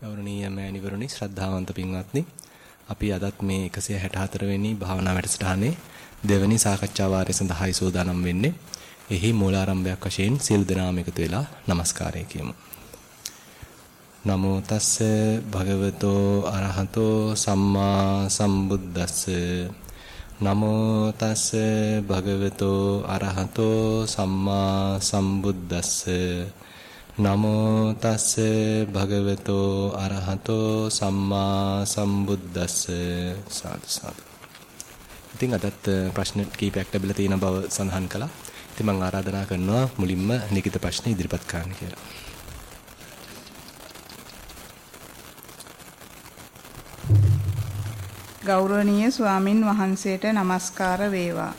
ගෞරවනීය මෑණිවරුනි ශ්‍රද්ධාවන්ත පින්වත්නි අපි අදත් මේ 164 වෙනි භාවනා වැඩසටහනේ දෙවැනි සාකච්ඡා වාරය සඳහායි සූදානම් වෙන්නේ. එහි මූලාරම්භයක් වශයෙන් සියලු දෙනාම එකතු වෙලා নমස්කාරය කියමු. නමෝ තස්ස භගවතෝ අරහතෝ සම්මා සම්බුද්දස්ස නමෝ තස්ස භගවතෝ අරහතෝ සම්මා සම්බුද්දස්ස නමෝ තස්ස භගවතෝ අරහතෝ සම්මා සම්බුද්දස්ස සාදු සාදු. ඉතින් අදත් ප්‍රශ්න කීපයක් ලැබිලා තියෙන බව සඳහන් කළා. ඉතින් මම ආරාධනා කරනවා මුලින්ම ලිඛිත ප්‍රශ්න ඉදිරිපත් කරන්න කියලා. ගෞරවනීය ස්වාමින් වහන්සේට নমස්කාර වේවා.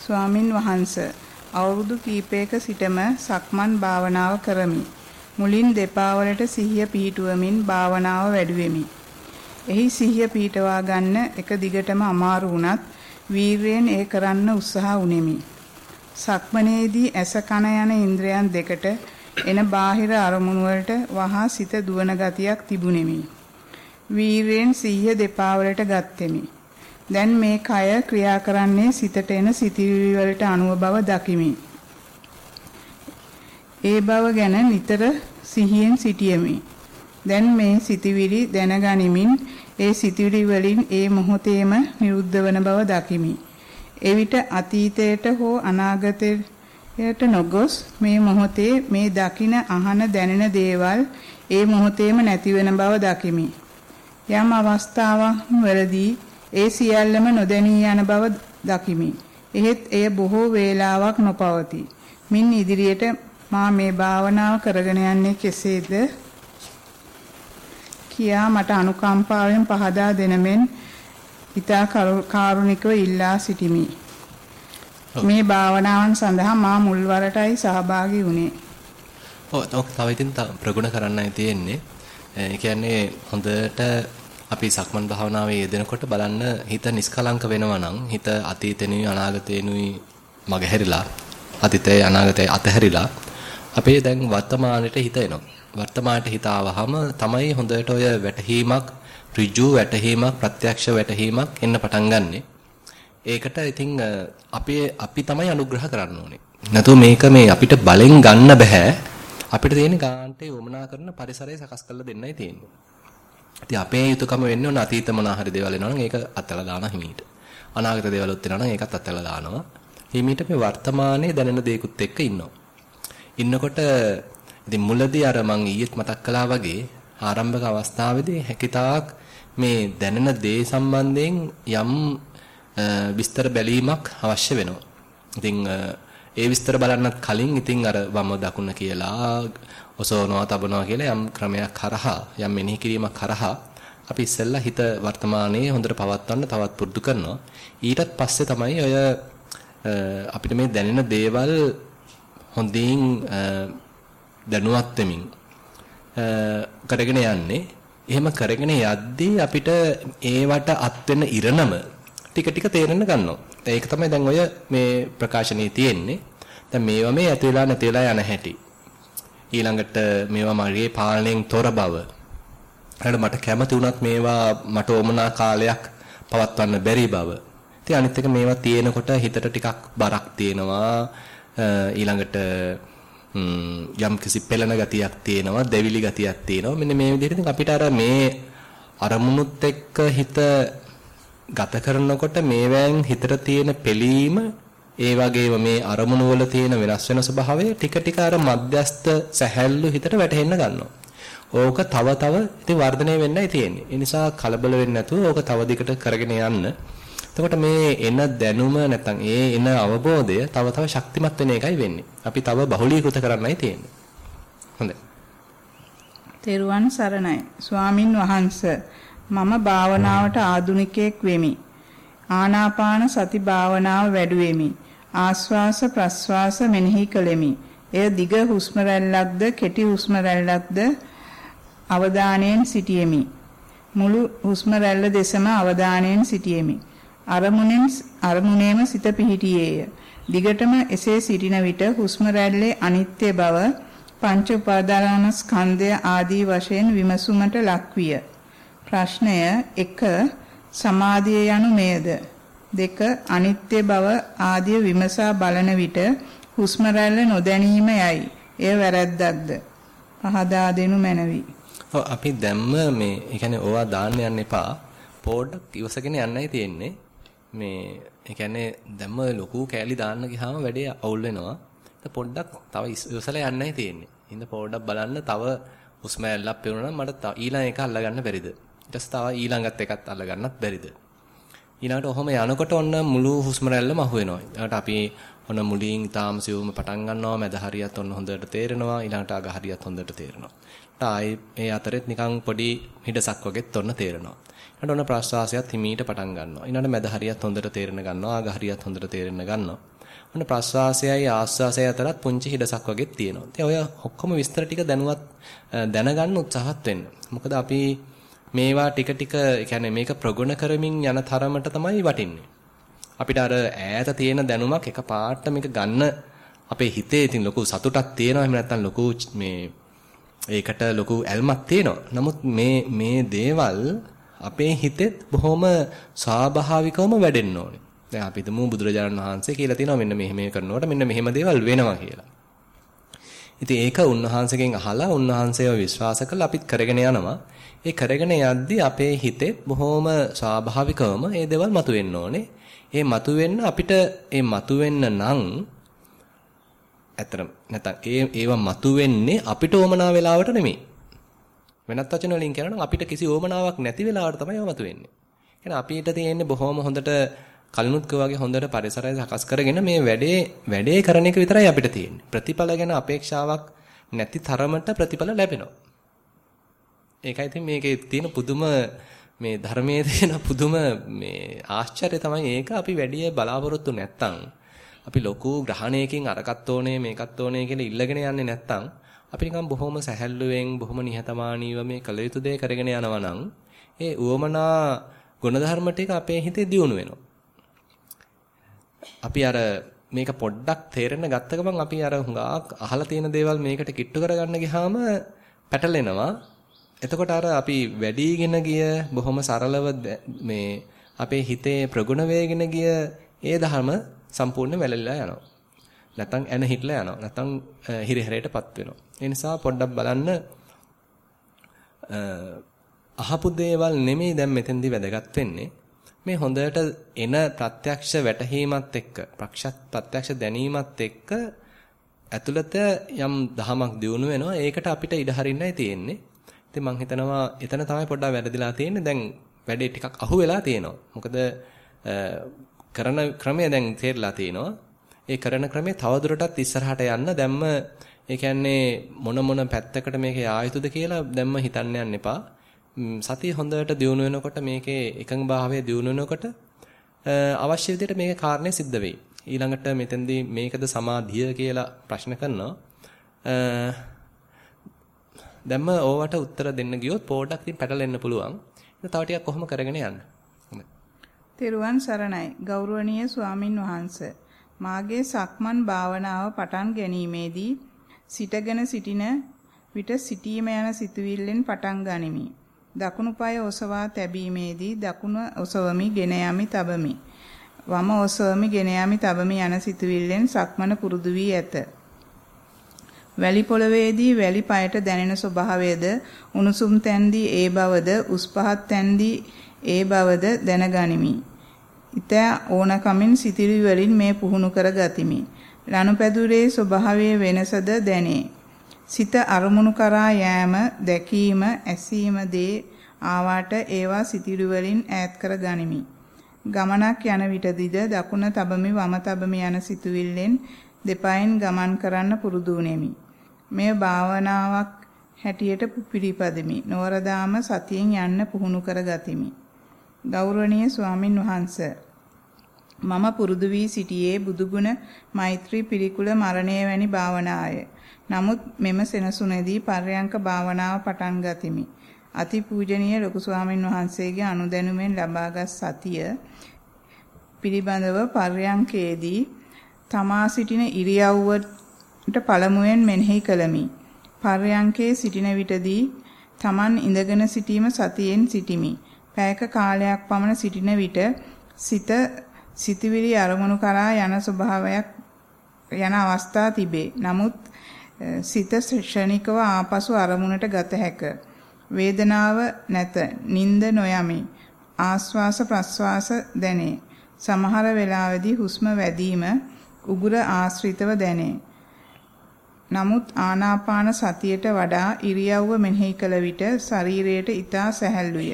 ස්වාමින් වහන්සේ අවුරුදු කීපයක සිටම සක්මන් භාවනාව කරමි. මුලින් දෙපා වලට සිහිය පිහිටුවමින් භාවනාව වැඩුවෙමි. එහි සිහිය පිහිටවා ගන්න එක දිගටම අමාරු වුණත් වීරයෙන් ඒ කරන්න උත්සාහ වුනිමි. සක්මනේදී ඇස කන යන ඉන්ද්‍රයන් දෙකට එන බාහිර අරමුණු වලට වහා සිත දුවන ගතියක් තිබුණෙමි. වීරයෙන් සිහිය දෙපා වලට ගත්ෙමි. දැන් මේ කය ක්‍රියා කරන්නේ සිතට එන සිතිවිලි වලට අනුව බව දකිමි. ඒ බව ගැන නිතර සිහියෙන් සිටියමි. දැන් මේ සිතිවිලි දැනගනිමින් ඒ සිතිවිලි වලින් ඒ මොහොතේම නිරුද්ධ වන බව දකිමි. එවිට අතීතයට හෝ අනාගතයට නොගොස් මේ මොහොතේ මේ දකින අහන දැනෙන දේවල් ඒ මොහොතේම නැති වෙන බව දකිමි. යම් අවස්ථාවක් වලදී ඒ සියල්ලම නොදැනී යන බව දකිමි. එහෙත් එය බොහෝ වේලාවක් නොපවතී. මින් ඉදිරියට මා මේ භාවනාව කරගෙන යන්නේ කෙසේද කියා මට අනුකම්පාවෙන් පහදා දෙනමෙන් ඊතා කාරුණිකව ඉල්ලා සිටිමි. මේ භාවනාවන් සඳහා මා මුල්වරටයි සහභාගී වුණේ. ඔව් තව ඉතින් ප්‍රගුණ කරන්නයි තියෙන්නේ. ඒ කියන්නේ හොඳට අපි සක්මන් භාවනාවේ යෙදෙනකොට බලන්න හිත නිස්කලංක වෙනවා නම් හිත අතීතෙනුයි අනාගතේනුයි මගහැරිලා අතීතේ අනාගතේ අතහැරිලා අපේ දැන් වර්තමානෙට හිත එනවා. වර්තමානට හිත ආවහම තමයි හොඳට ඔය වැටහීමක් ඍජු වැටහීමක් ප්‍රත්‍යක්ෂ වැටහීමක් එන්න පටන් ගන්නෙ. ඒකට ඉතින් අපේ අපි තමයි අනුග්‍රහ කරන්න ඕනේ. නැතුව මේක මේ අපිට බලෙන් ගන්න බෑ. අපිට තියෙන ගාන්ටේ වමනා කරන පරිසරය සකස් කරලා දෙන්නයි තියෙන්නේ. ඉතින් අපේ යුතුයකම වෙන්නේ ඔන්න අතීත මොනා හරි දේවල් එනවා නම් ඒක අත්හැරලා දානවා හිමීට. අනාගත දේවල් උත් එනවා නම් ඒකත් අත්හැරලා දානවා. හිමීට මේ වර්තමානයේ දැනෙන දේකුත් එක්ක ඉන්නවා. ඉන්නකොට ඉතින් මුලදී අර මං ඊයේත් මතක් කළා වගේ ආරම්භක අවස්ථාවේදී හැකිතාක් මේ දැනෙන දේ සම්බන්ධයෙන් යම් විස්තර බැලීමක් අවශ්‍ය වෙනවා. ඉතින් ඒ විස්තර බලන්නත් කලින් ඉතින් අර වම දකුණ කියලා ඔසවනවා තබනවා කියලා යම් ක්‍රමයක් කරහා යම් මෙනෙහි කිරීමක් කරහා අපි ඉස්සෙල්ලා හිත වර්තමානයේ හොඳට පවත්වන්න තවත් පුරුදු කරනවා. ඊටත් පස්සේ තමයි ඔය අපිට මේ දැනෙන දේවල් හොඳින් දැනුවත් වෙමින් කරගෙන යන්නේ. එහෙම කරගෙන යද්දී අපිට ඒවට අත් වෙන ඉරණම ටික ටික තේරෙන්න ගන්නවා. ඒක තමයි දැන් ඔය මේ ප්‍රකාශනයේ තියෙන්නේ. දැන් මේවා මේ ඇති වෙලා නැති වෙලා යන හැටි. ඊළඟට මේවා මගේ පාලනයෙන් තොර බව. ඊළඟට මට කැමති වුණත් මේවා මට ඕමනා කාලයක් පවත්වන්න බැරි බව. ඉතින් අනිත් එක මේවා තියෙනකොට හිතට ටිකක් බරක් තියෙනවා. ඊළඟට යම් කිසි පෙළෙන ගතියක් තියෙනවා, දෙවිලි ගතියක් තියෙනවා. මෙන්න මේ විදිහට ඉතින් අපිට අර මේ අරමුණුත් එක්ක හිත ගත කරනකොට මේවෙන් හිතට තියෙන පෙළීම ඒ වගේම මේ අරමුණු වල තියෙන වෙනස් වෙන ස්වභාවය ටික ටික අර මධ්‍යස්ත සැහැල්ලු හිතට වැටහෙන්න ගන්නවා. ඕක තව තව ඉතින් වර්ධනය වෙන්නයි තියෙන්නේ. ඒ නිසා කලබල වෙන්නේ නැතුව ඕක තව දිගට කරගෙන යන්න. එතකොට මේ එන දැනුම නැත්නම් ඒ එන අවබෝධය තව තව ශක්තිමත් වෙන එකයි වෙන්නේ. අපි තව බහුලීකృత කරන්නයි තියෙන්නේ. හොඳයි. තෙරුවන් සරණයි. ස්වාමින් වහන්සේ මම භාවනාවට ආධුනිකයෙක් වෙමි. ආනාපාන සති භාවනාව වැඩුවෙමි. ආස්වාස ප්‍රස්වාස මෙනෙහි කළෙමි. එය දිග හුස්ම රැල්ලක්ද කෙටි හුස්ම රැල්ලක්ද අවධානයෙන් සිටියෙමි. මුළු හුස්ම රැල්ල දෙසම අවධානයෙන් සිටියෙමි. අරමුණෙන් අරමුණේම සිත පිහිටියේය. දිගටම එසේ සිටින විට හුස්ම රැල්ලේ අනිත්‍ය බව පංච උපාදාන ස්කන්ධය ආදී වශයෙන් විමසුමට ලක්විය. ප්‍රශ්නය 1 සමාධිය යනු මේද? 2 අනිත්‍ය බව ආදී විමසා බලන විට හුස්ම රැල්ල නොදැනීම යයි. එය වැරැද්දක්ද? පහදා දෙනු මැනවි. ඔව් අපි දැම්ම මේ ඒ කියන්නේ ඕවා දාන්න යන්න එපා. පොඩ්ඩක් ඉවසගෙන යන්නයි තියෙන්නේ. මේ ඒ කියන්නේ දැම්ම ලොකු කෑලි දාන්න ගියාම වැඩේ අවුල් වෙනවා. පොඩ්ඩක් තව ඉවසලා යන්නයි තියෙන්නේ. හින්ද පොඩ්ඩක් බලන්න තව හුස්ම ඇල්ලක් පෙරුණා නම් මට ඊළඟ එක අල්ලගන්න බැරිද? ඊට පස්සේ තව ඊළඟත් එකත් අල්ලගන්නත් බැරිද? ඊළඟට ඔහොම යනකොට ඔන්න මුළු හුස්ම රැල්ලම අහු වෙනවා. ඊළඟට අපි ඔන්න මුලින් තාම සිවුම පටන් ගන්නවා මැද හරියත් ඔන්න හොඳට තේරෙනවා ඊළඟට අග හරියත් හොඳට තේරෙනවා. ආයේ මේ අතරෙත් නිකන් පොඩි හිඩසක් වගේත් ඔන්න තේරෙනවා. ඊට ඔන්න ප්‍රශ්වාසයත් හිමීට පටන් ගන්නවා. ඊළඟට මැද හරියත් හොඳට තේරෙන ගන්නවා. අග හරියත් හොඳට තේරෙන ගන්නවා. ඔන්න ප්‍රශ්වාසයයි ආශ්වාසයයි අතරත් පුංචි හිඩසක් වගේ තියෙනවා. ඉතින් ඔය ඔක්කොම විස්තර ටික දැනුවත් දැනගන්න උත්සාහත් වෙන්න. මොකද අපි මේවා ටික ටික يعني මේක ප්‍රගුණ කරමින් යන තරමට තමයි වටින්නේ. අපිට අර ඈත තියෙන දැනුමක් එක පාට මේක ගන්න අපේ හිතේ ඉතින් ලොකු සතුටක් තියෙනවා. එහෙම නැත්නම් ලොකු මේ ඒකට ලොකු ඇල්මක් තියෙනවා. නමුත් මේ මේ දේවල් අපේ හිතෙත් බොහොම ස්වාභාවිකවම වැඩෙන්න ඕනේ. දැන් අපි හිතමු බුදුරජාණන් වහන්සේ කියලා තියෙනවා මෙන්න මෙහෙම කරනකොට මෙන්න මෙහෙම දේවල් වෙනවා කියලා. ඉතින් ඒක උන්වහන්සේගෙන් අහලා උන්වහන්සේව විශ්වාස කරලා අපිත් කරගෙන යනවා. ඒ කරගෙන යද්දී අපේ හිතේ බොහොම ස්වාභාවිකවම මේ දේවල් මතුවෙන්න ඕනේ. ඒ මතුවෙන්න අපිට ඒ මතුවෙන්න නම් ඇත්තටම නැත්නම් ඒ ඒවා මතුවෙන්නේ අපිට ඕමනා වෙලාවට නෙමෙයි. වෙනත් වචන වලින් කියනවා අපිට කිසි ඕමනාවක් නැති වෙලාවට තමයි ඒවා මතුවෙන්නේ. එහෙනම් අපිට තියෙන්නේ බොහොම හොඳට කලිනුත් වගේ හොඳට පරිසරය සකස් කරගෙන මේ වැඩේ වැඩේ කරන එක විතරයි අපිට තියෙන්නේ. ප්‍රතිඵල ගැන අපේක්ෂාවක් නැති තරමට ප්‍රතිඵල ලැබෙනවා. ඒකයි ඉතින් මේකේ තියෙන පුදුම මේ ධර්මයේ තියෙන පුදුම මේ ආශ්චර්ය තමයි ඒක අපි වැඩි බලාපොරොත්තු නැත්තම් අපි ලොකු ග්‍රහණයකින් අරකට ඕනේ මේකත් ඕනේ කියලා ඉල්ලගෙන යන්නේ නැත්තම් අපි නිකන් බොහොම සැහැල්ලුවෙන් බොහොම නිහතමානීව මේ කළ යුතු දේ කරගෙන යනවා නම් ඒ උවමනා ගුණධර්ම ටික අපේ හිතේ දියුණු වෙනවා. අපි අර මේක පොඩ්ඩක් තේරෙන්න ගත්ත ගමන් අපි අර හුඟක් අහලා තියෙන දේවල් මේකට කිට්ටු කරගන්න ගියාම පැටලෙනවා. එතකොට අර අපි වැඩිගෙන ගිය බොහොම සරලව මේ අපේ හිතේ ප්‍රගුණ වේගෙන ගිය ඒ ධර්ම සම්පූර්ණ වැළලීලා යනවා. නැත්තම් එන හිටලා යනවා. නැත්තම් හිරිහැරයටපත් වෙනවා. ඒ නිසා පොඩ්ඩක් බලන්න අහපු දේවල් නෙමෙයි දැන් මෙතෙන්දී වැදගත් වෙන්නේ. මේ හොඳට එන ප්‍රත්‍යක්ෂ වැටහීමත් එක්ක ප්‍රත්‍යක්ෂ දැනීමත් එක්ක ඇතුළත යම් දහමක් දියුණු වෙනවා. ඒකට අපිට ඉඩ හරින්නයි තියෙන්නේ. ඉතින් මම හිතනවා එතන තමයි පොඩ්ඩක් වැරදිලා තියෙන්නේ. දැන් වැඩේ ටිකක් අහු වෙලා තියෙනවා. මොකද කරන ක්‍රමය දැන් තේරලා තියෙනවා. ඒ කරන ක්‍රමය තවදුරටත් ඉස්සරහට යන්න දැම්ම ඒ කියන්නේ මොන මොන පැත්තකට මේක ආයුතුද කියලා දැම්ම හිතන්න යන්න එපා. සතිය හොඳට දියුණු වෙනකොට මේකේ එකඟ භාවය දියුණු වෙනකොට අවශ්‍ය විදිහට මේකේ කාරණේ සිද්ධ වෙයි. ඊළඟට මෙතෙන්දී මේකද සමාධිය කියලා ප්‍රශ්න කරනවා. දැම්ම ඕවට උත්තර දෙන්න ගියොත් පොඩ්ඩක් ඉතින් පැටලෙන්න පුළුවන්. ඒක තව ටිකක් කොහොම කරගෙන යන්න. තෙරුවන් සරණයි. ගෞරවනීය ස්වාමින් වහන්සේ. මාගේ සක්මන් භාවනාව පටන් ගැනීමේදී සිටගෙන සිටින විට සිටීම යන සිතුවිල්ලෙන් පටන් ගනිමි. දකුණු පාය ඔසවා තැබීමේදී දකුණ ඔසවමි ගෙන යමි තබමි. වම ඔසවමි ගෙන යමි තබමි යන සිතුවිල්ලෙන් සක්මන පුරුදු වී ඇත. වැලි පොළවේදී වැලි පයට දැනෙන ස්වභාවයද උණුසුම් තැන්දී ඒ බවද උස් පහත් තැන්දී ඒ බවද දැනගනිමි. ඊට ඕනකමින් සිතිරි වලින් මේ පුහුණු කර ගතිමි. ලනුපැදුරේ ස්වභාවයේ වෙනසද දැනේ. සිත අරමුණු කරා යෑම, දැකීම, ඇසීම දේ ආවාට ඒවා සිතිරි වලින් ඈත් කර ගනිමි. ගමනක් යන විටදීද දකුණ තබමි වම තබමි යන සිතුවිල්ලෙන් දෙපයින් ගමන් කරන්න පුරුදු වෙමි. මේ භාවනාවක් හැටියට පිළිපදමි. නවරදාම සතියෙන් යන්න පුහුණු කර ගතිමි. ගෞරවනීය ස්වාමින් වහන්සේ මම පුරුදු වී සිටියේ බුදුගුණ මෛත්‍රී පිරිකුල මරණය වැනි භාවනාය. නමුත් මෙම සෙනසුනේදී පර්යංක භාවනාව පටන් ගතිමි. අති පූජනීය ලොකු ස්වාමින් වහන්සේගේ අනුදැනුමෙන් ලබාගත් සතිය පිළිබඳව පර්යංකයේදී තමා සිටින ඉරියව්වට පළමුවෙන් මෙනෙහි කළමි. පර්යංකේ සිටින විටදී Taman ඉඳගෙන සිටීම සතියෙන් සිටිමි. පැයක කාලයක් පමණ සිටින විට සිත සිතවිලි අරමුණු කරා යන ස්වභාවයක් යන අවස්ථා තිබේ. නමුත් සිත ශ්‍රණිකව ආපසු අරමුණට ගත හැක. වේදනාව නැත. නිින්ද නොයමි. ආස්වාස ප්‍රස්වාස දැනේ. සමහර වෙලාවෙදී හුස්ම වැදීම උගුර ආශ්‍රිතව දැනේ. නමුත් ආනාපාන සතියට වඩා ඉරියව්ව මෙනෙහි කළ විට ශරීරයට ඊතා සැහැල්ලුය.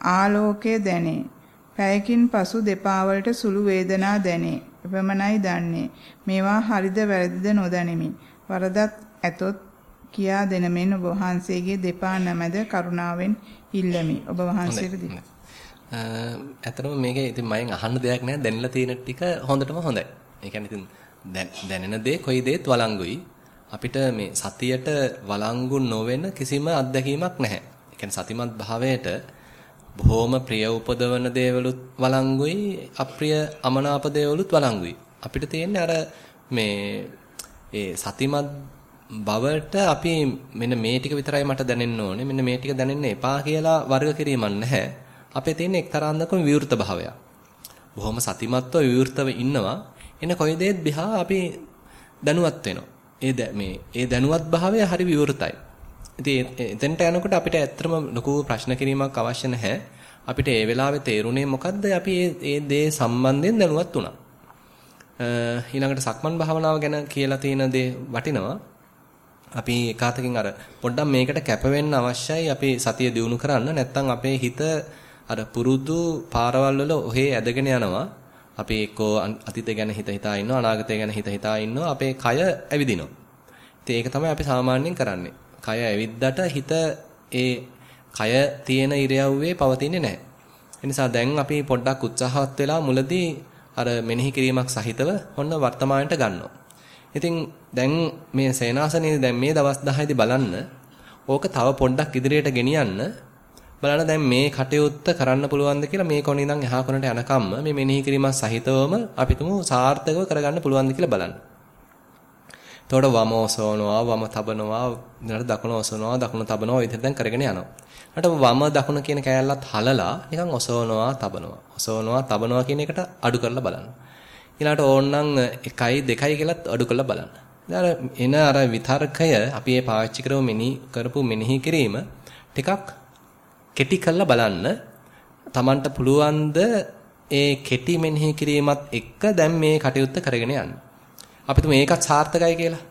ආලෝකය දැනේ. පැයකින් පසු දෙපා වලට සුළු වේදනා දැනේ. එපමණයි දන්නේ. මේවා හරිද වැරදිද නොදැනෙමි. වරදක් ඇතොත් කියා දෙන මෙන් ඔබ වහන්සේගේ දෙපා නැමැද කරුණාවෙන් ඉල්ලමි. ඔබ වහන්සේට දී. ඇත්තටම මේක ඉතින් මයෙන් අහන්න දෙයක් නෑ දැනලා තියෙන ටික හොඳටම හොඳයි. ඒ කියන්නේ ඉතින් දැනෙන දේ කොයි දේත් වළංගුයි. අපිට මේ සතියට වළංගු නොවන කිසිම අත්දැකීමක් නැහැ. ඒ කියන්නේ සතිමත් භාවයට බොහොම ප්‍රිය උපදවන දේවලුත් වළංගුයි, අප්‍රිය අමනාප දේවලුත් වළංගුයි. අපිට තියෙන්නේ අර මේ ඒ සතිමත් බවට අපි මෙන්න මේ ටික විතරයි මට දැනෙන්න ඕනේ. මෙන්න මේ ටික දැනෙන්න එපා කියලා වර්ග කිරීමක් නැහැ. අපේ තියෙන එක්තරා අන්දමක විවෘත භාවයක්. බොහොම සතිමත්ව විවෘතව ඉන්නවා. එන කොයි දෙයක් දිහා අපි දැනුවත් වෙනවා. ඒ මේ ඒ දැනුවත් භාවය හරි විවෘතයි. ඉතින් එතෙන්ට යනකොට අපිට ඇත්තටම ලොකු ප්‍රශ්න කිරීමක් අවශ්‍ය නැහැ. අපිට ඒ වෙලාවේ තේරුනේ මොකද්ද අපි මේ දේ සම්බන්ධයෙන් දැනුවත් වුණා. ඊළඟට සක්මන් භාවනාව ගැන කියලා තියෙන දේ වටිනවා. අපි එකාතකින් අර පොඩ්ඩක් මේකට කැප වෙන්න අවශ්‍යයි අපි සතිය දිනු කරන්න. නැත්නම් අපේ හිත අර පුරුදු පාරවල් වල ඔහේ ඇදගෙන යනවා. අපි එක්කෝ අතීතය ගැන හිත හිතා ඉන්නවා අනාගතය ගැන හිත හිතා ඉන්නවා අපේ කය ඇවිදිනවා. ඉතින් ඒක තමයි අපි සාමාන්‍යයෙන් කරන්නේ. කය ඇවිද්දට හිත ඒ කය තියෙන ඉරියව්වේ පවතින්නේ නැහැ. ඒ නිසා දැන් අපි පොඩ්ඩක් උත්සාහවත් වෙලා මුලදී අර මෙනෙහි කිරීමක් සහිතව ඔන්න වර්තමානයට ගන්නවා. ඉතින් දැන් මේ සේනාසනයේ දැන් මේ දවස් 10 දී බලන්න ඕක තව පොඩ්ඩක් ඉදිරියට ගෙනියන්න බලන්න දැන් මේ කටයුත්ත කරන්න පුළුවන්ද කියලා මේ කොන ඉඳන් එහා කොනට යනකම්ම මේ මෙනෙහි කිරීම සහිතවම අපි තුමු සාර්ථකව කරගන්න පුළුවන්ද කියලා බලන්න. එතකොට වම ඔසවනවා වම තබනවා ඊළඟට දකුණ ඔසවනවා දකුණ තබනවා ඔය විදිහට දැන් කරගෙන යනවා. ඊට වම දකුණ කියන කෑල්ලත් හලලා නිකන් ඔසවනවා තබනවා. ඔසවනවා තබනවා කියන එකට අඩු කරලා බලන්න. ඊළඟට ඕනනම් 1යි 2යි කියලාත් අඩු කරලා බලන්න. දැන් එන අර විතර්කය අපි මේ පාවිච්චි කරමු මෙනෙහි කරපු මෙනෙහි කිරීම ටිකක් කෙටි කරලා බලන්න Tamanට පුළුවන්ද ඒ කෙටි මෙනෙහි කිරීමත් එක්ක දැන් මේ කටයුත්ත කරගෙන යන්න. අපි තුමු ඒකත් සාර්ථකයි කියලා.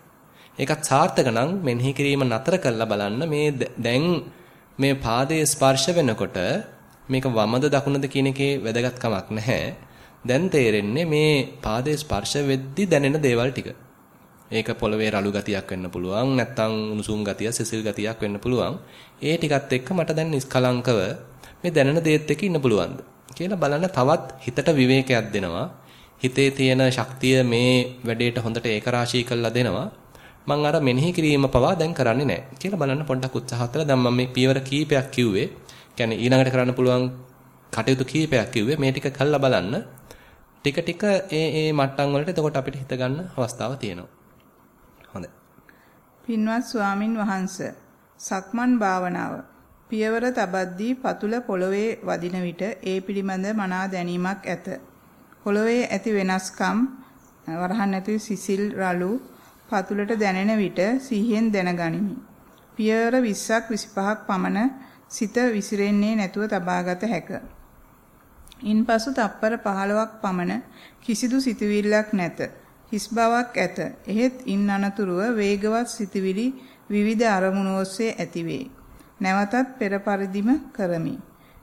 ඒකත් සාර්ථක නම් මෙනෙහි කිරීම නතර කරලා බලන්න මේ දැන් මේ පාදයේ ස්පර්ශ වෙනකොට මේක වමද දකුණද කියන එකේ වැදගත්කමක් නැහැ. දැන් තේරෙන්නේ මේ පාදයේ ස්පර්ශ වෙද්දි දැනෙන දේවල් ටික. ඒක පොළවේ රළු ගතියක් වෙන්න පුළුවන් නැත්නම් උණුසුම් ගතිය සිසිල් ගතියක් වෙන්න පුළුවන් ඒ ටිකත් එක්ක මට දැන් නිස්කලංකව මේ දැනෙන දේත් එක්ක ඉන්න පුළුවන්ද කියලා බලන්න තවත් හිතට විවේකයක් දෙනවා හිතේ තියෙන ශක්තිය මේ වැඩේට හොඳට ඒකරාශී කරලා දෙනවා මම අර මෙනෙහි කිරීම පවා දැන් කරන්නේ නැහැ කියලා බලන්න පොඩ්ඩක් උත්සාහත් වෙලා දැන් මම මේ පියවර කීපයක් කිව්වේ කියන්නේ ඊළඟට කරන්න පුළුවන් කටයුතු කීපයක් කිව්වේ මේ ටික කළා බලන්න ටික ටික ඒ ඒ මට්ටම් වලට එතකොට අපිට හිත ගන්න අවස්ථාව තියෙනවා හොඳයි. පින්වත් ස්වාමින් වහන්සේ සක්මන් භාවනාව පියවර තබද්දී පතුල පොළවේ වදින විට ඒ පිළිබඳ මනා දැනීමක් ඇත. පොළවේ ඇති වෙනස්කම් වරහන් ඇති සිසිල් රළු පතුලට දැනෙන විට සිහියෙන් දැනගනිමි. පියවර 20ක් 25ක් පමණ සිත විසිරෙන්නේ නැතුව තබාගත හැක. ඉන්පසු තප්පර 15ක් පමණ කිසිදු සිතුවිල්ලක් නැත. හිස් බවක් ඇත. එහෙත් ඉන් අනතුරුව වේගවත් සිතවිලි විවිධ අරමුණු ඔස්සේ ඇතිවේ. නැවතත් පෙර පරිදිම කරමි.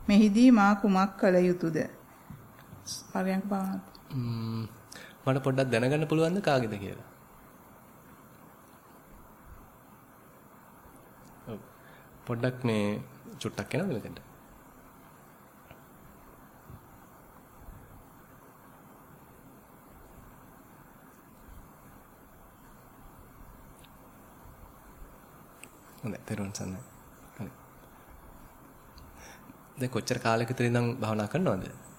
මෙහිදී මා කුමක් කළ යුතුද? පරයන්ක භාවනාව. මට පොඩ්ඩක් දැනගන්න පුළුවන්ද කාගේද කියලා? පොඩ්ඩක් මේ චුට්ටක් එනවද මෙතෙන්ට? හොඳයි තෙරුවන් සරණයි. හරි. දැන් කොච්චර කාලයක විතර ඉඳන් භාවනා කරනවද?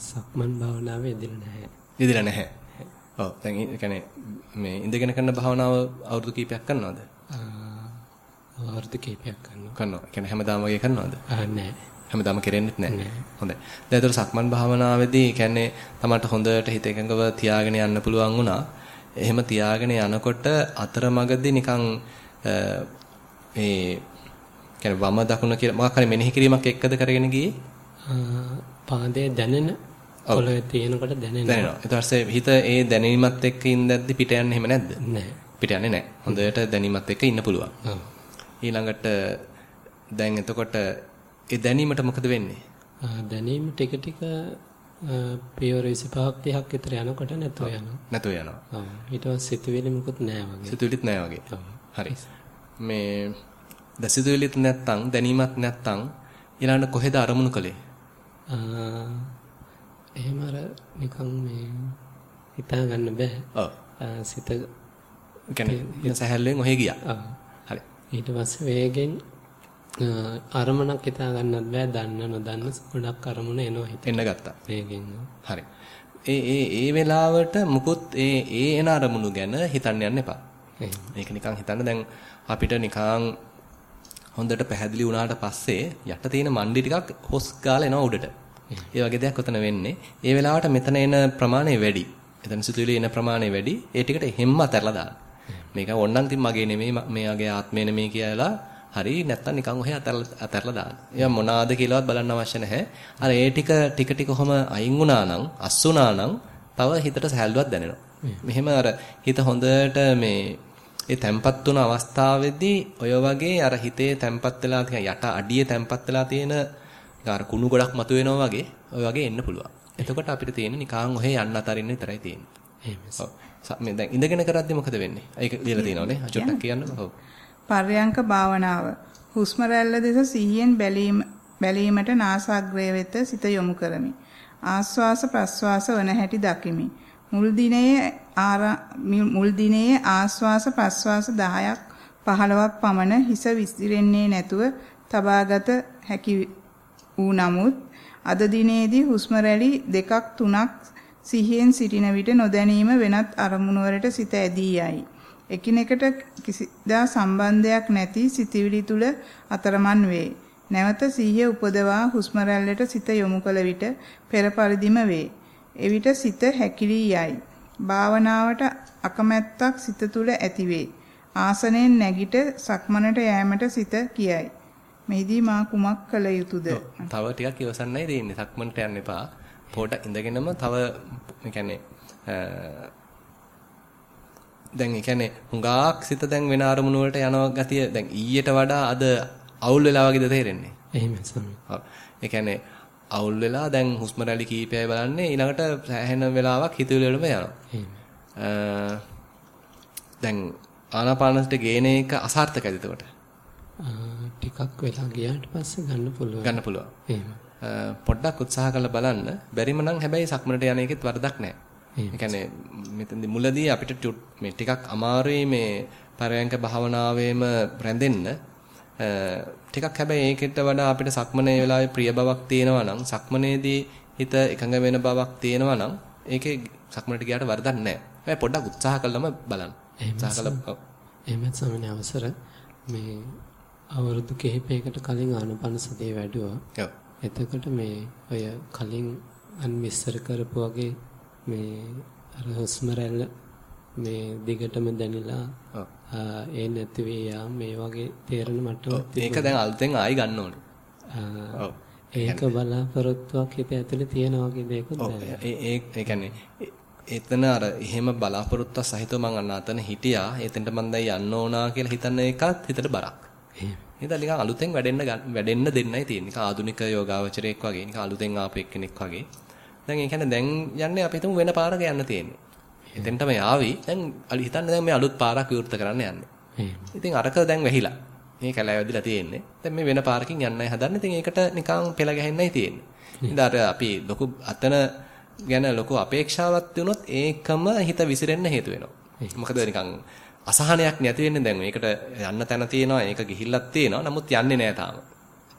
සක්මන් භාවනාවේ යෙදෙලා නැහැ. යෙදෙලා නැහැ. ඔව් දැන් ඒ කියන්නේ මේ ඉඳගෙන කරන භාවනාව අවුරුදු කීපයක් කරනවද? අවුරුදු කිහිපයක් කරනවා. කරනවා. කියන්නේ හැමදාම වගේ කරනවද? ආ නෑ. හැමදාම කෙරෙන්නෙත් නැහැ. හොඳයි. දැන් ඒතර සක්මන් භාවනාවේදී කියන්නේ තමන්ට හොඳට හිත එකඟව තියාගෙන යන්න පුළුවන් වුණා. එහෙම තියාගෙන යනකොට අතරමඟදී නිකන් මේ කියන්නේ වම දකුණ කියලා මොකක් හරි මෙනෙහි කිරීමක් එක්කද කරගෙන ගියේ? පාදයේ දැනෙන පොළවේ තියෙනකොට දැනෙනවා. දැනෙනවා. ඊට පස්සේ හිත ඒ දැනීමත් එක්ක ඉඳද්දි පිට යන්නේ එහෙම නැද්ද? නෑ. පිට යන්නේ නැහැ. හොඳට දැනීමත් එක්ක ඉන්න පුළුවන්. ඊළඟට දැන් එතකොට ඒ දැනීමට මොකද වෙන්නේ? දැනීම ටික ටික පියවර 25ක් 30ක් විතර යනකොට නැතුව යනවා. නැතුව යනවා. ඔව්. ඊට පස්සේ සිතුවිලි මුකුත් නෑ වගේ. සිතුවිලිත් නෑ වගේ. හරි. මේ දසිතුවිලිත් නැත්තම් දැනීමක් නැත්තම් ඊළඟට කොහෙද අරමුණු කළේ? එහෙම අර නිකන් මේ හිතා ගන්න බෑ. ඔව්. සිත කියන්නේ සහැල්ලුවෙන් ඔහෙ ගියා. ඔව්. හරි. ඊට පස්සේ වේගෙන් අරමුණක් හිතා ගන්නත් බෑ දන්න නොදන්න ගොඩක් අරමුණ එනවා හිත. එන්න ගත්තා. වේගෙන්. හරි. ඒ ඒ ඒ වෙලාවට මුකුත් ඒ ඒ එන අරමුණු ගැන හිතන්න යන්න එපා. මේක නිකන් හිතන්න දැන් අපිට නිකන් හොඳට පැහැදිලි වුණාට පස්සේ යට තියෙන මණ්ඩි ටිකක් හොස් ගාලා එනවා උඩට. ඒ වගේ දෙයක් ඔතන වෙන්නේ. ඒ වෙලාවට මෙතන එන ප්‍රමාණය වැඩි. එතන සිතුවිලි එන ප්‍රමාණය වැඩි. ඒ ටිකට හැම්ම අතහැරලා දාන්න. මේක ඕන්නම් තින් මගේ නෙමෙයි මෙයාගේ ආත්මය නෙමෙයි කියලා හරි නැත්තම් නිකන් ඔහෙ අතහැරලා දාන්න. ඒවා මොනවාද කියලාවත් බලන්න අවශ්‍ය නැහැ. අර ඒ ටික ටික ටික කොහොම අයින් වුණා නම්, අස් වුණා නම් තව හිතට සහැල්ලුවක් දැනෙනවා. මෙහෙම අර හිත හොඳට මේ ඒ තැම්පත් වුණ අවස්ථාවේදී ඔය වගේ අර හිතේ තැම්පත් වෙලා තියෙන යට අඩියේ තැම්පත් වෙලා තියෙන අර කුණු ගොඩක් මතුවෙනවා වගේ ඔය වගේ එන්න පුළුවන්. එතකොට අපිට තියෙන්නේ නිකන් ඔහෙ යන්න අතරින්න විතරයි තියෙන්නේ. එහෙමයි. ඔව්. මේ දැන් ඉඳගෙන කරද්දි මොකද වෙන්නේ? ඒක ලියලා තියෙනවනේ. අචොට්ටක් කියන්නකෝ. ඔව්. පර්යංක භාවනාව හුස්ම රැල්ල දෙස සිහියෙන් බැලීම බැලීමට නාසාග්‍රය වෙත සිත යොමු කරමි. ආස්වාස ප්‍රස්වාස වන හැටි දකිමි. මුල් දිනයේ මුල් දිනයේ ආස්වාස ප්‍රස්වාස 10ක් 15ක් පමණ හිස විසිරෙන්නේ නැතුව තබාගත හැකි වූ නමුත් අද දිනේදී හුස්ම රැලි දෙකක් තුනක් සිහියෙන් සිටින විට නොදැනීම වෙනත් අරමුණු වලට සිත ඇදී යයි. එකිනෙකට කිසිදා සම්බන්ධයක් නැති සිතවිලි තුල අතරමන් වේ. නැවත සිහිය උපදවා හුස්ම රැල්ලට සිත යොමු කළ විට පෙර පරිදිම වේ. එවිට සිත හැකිලී යයි. භාවනාවට අකමැත්තක් සිත තුල ඇතිවේ. ආසනයෙන් නැගිට සක්මනට යෑමට සිත කියයි. මෙහිදී මා කුමක් කළ යුතුද? තව ටිකක් ඉවසන්නයි දෙන්නේ. සක්මනට යන්න එපා. පොඩ ඉඳගෙනම තව කියන්නේ දැන් ඒ කියන්නේ හුඟක් සිත දැන් වෙන අරමුණු වලට යනවා ගතිය දැන් ඊයට වඩා අද අවුල් වෙලා වගේද තේරෙන්නේ. එහෙමයි සමහර. ඔව්. ඒ කියන්නේ අවුල් වෙලා දැන් හුස්ම රැලි කීපයයි බලන්නේ ඊළඟට සෑහෙන වෙලාවක් හිතුවිලි වලම යනවා. දැන් ආනාපානසට ගේන එක අසාර්ථකයිද එතකොට? ටිකක් වෙලා ගියාට පස්සේ ගන්න පුළුවන්. ගන්න පුළුවන්. එහෙම. පොඩ්ඩක් උත්සාහ කරලා බලන්න. බැරිම නම් හැබැයි සක්මනට යන එකෙත් වරදක් නැහැ. ඒ කියන්නේ මෙතනදී මුලදී අපිට මේ ටිකක් අමාරුයි මේ පරයන්ක භාවනාවේම රැඳෙන්න. ටිකක් හැබැයි ඒකට වඩා අපිට සක්මනේ වෙලාවේ ප්‍රිය බවක් තියෙනවා නම් සක්මනේදී හිත එකඟ වෙන බවක් තියෙනවා නම් ඒකේ සක්මනට ගියාට වරදක් නැහැ. හැබැයි පොඩ්ඩක් උත්සාහ කළාම බලන්න. උත්සාහ කළා. එහෙමත් සමනේ අවසර මේ අවුරුදු කිහිපයකට කලින් ආනපන සතිය වැඩුවා. ඔව්. එතකොට මේ ඔය කලින් අන් විස්තර කරපු වගේ මේ අර හුස්ම රැල්ල මේ දිගටම දැනිලා ඒ නැති වේ යා මේ වගේ තේරෙන මට්ටමක් ඒක දැන් අලුතෙන් ආයි ගන්න ඕනේ. ඒක බලාපොරොත්තුවක් හිත ඇතුලේ තියෙන වගේ දෙයක්ද ඒ ඒ එතන අර එහෙම බලාපොරොත්තු සහිතව මං අන්න අතන හිටියා. එතෙන්ට මං දැන් යන්න ඕනා කියලා හිතන එකත් හිතට බරක්. එහෙම. නේද? නිකන් අලුතෙන් වැඩෙන්න වැඩෙන්න දෙන්නයි තියෙන්නේ. නිකන් ආදුනික යෝගාවචරයෙක් වගේ, නිකන් අලුතෙන් ආපු එක්කෙනෙක් වගේ. දැන් ඒ කියන්නේ දැන් යන්නේ අපි හිතමු වෙන පාරක යන්න තියෙන්නේ. එතෙන්ටම යාවි. දැන් හිතන්න දැන් මේ අලුත් පාරක් විවෘත කරන්න යන්නේ. ඉතින් අරක දැන් වැහිලා. මේ කැලෑ වැදිලා තියෙන්නේ. දැන් මේ වෙන පාරකින් යන්නයි හදන්නේ. ඉතින් ඒකට නිකන් පෙළ ගැහෙන්නයි තියෙන්නේ. ඉතින් අර අපි ලොකු අතන ගැන ලොකු අපේක්ෂාවක් තියුණොත් ඒකම හිත විසිරෙන්න හේතු වෙනවා. මොකද නිකන් අසහනයක් නැති වෙන්නේ දැන් මේකට යන්න තැන තියෙනවා ඒක ගිහිල්ලක් තියෙනවා නමුත් යන්නේ නැහැ තාම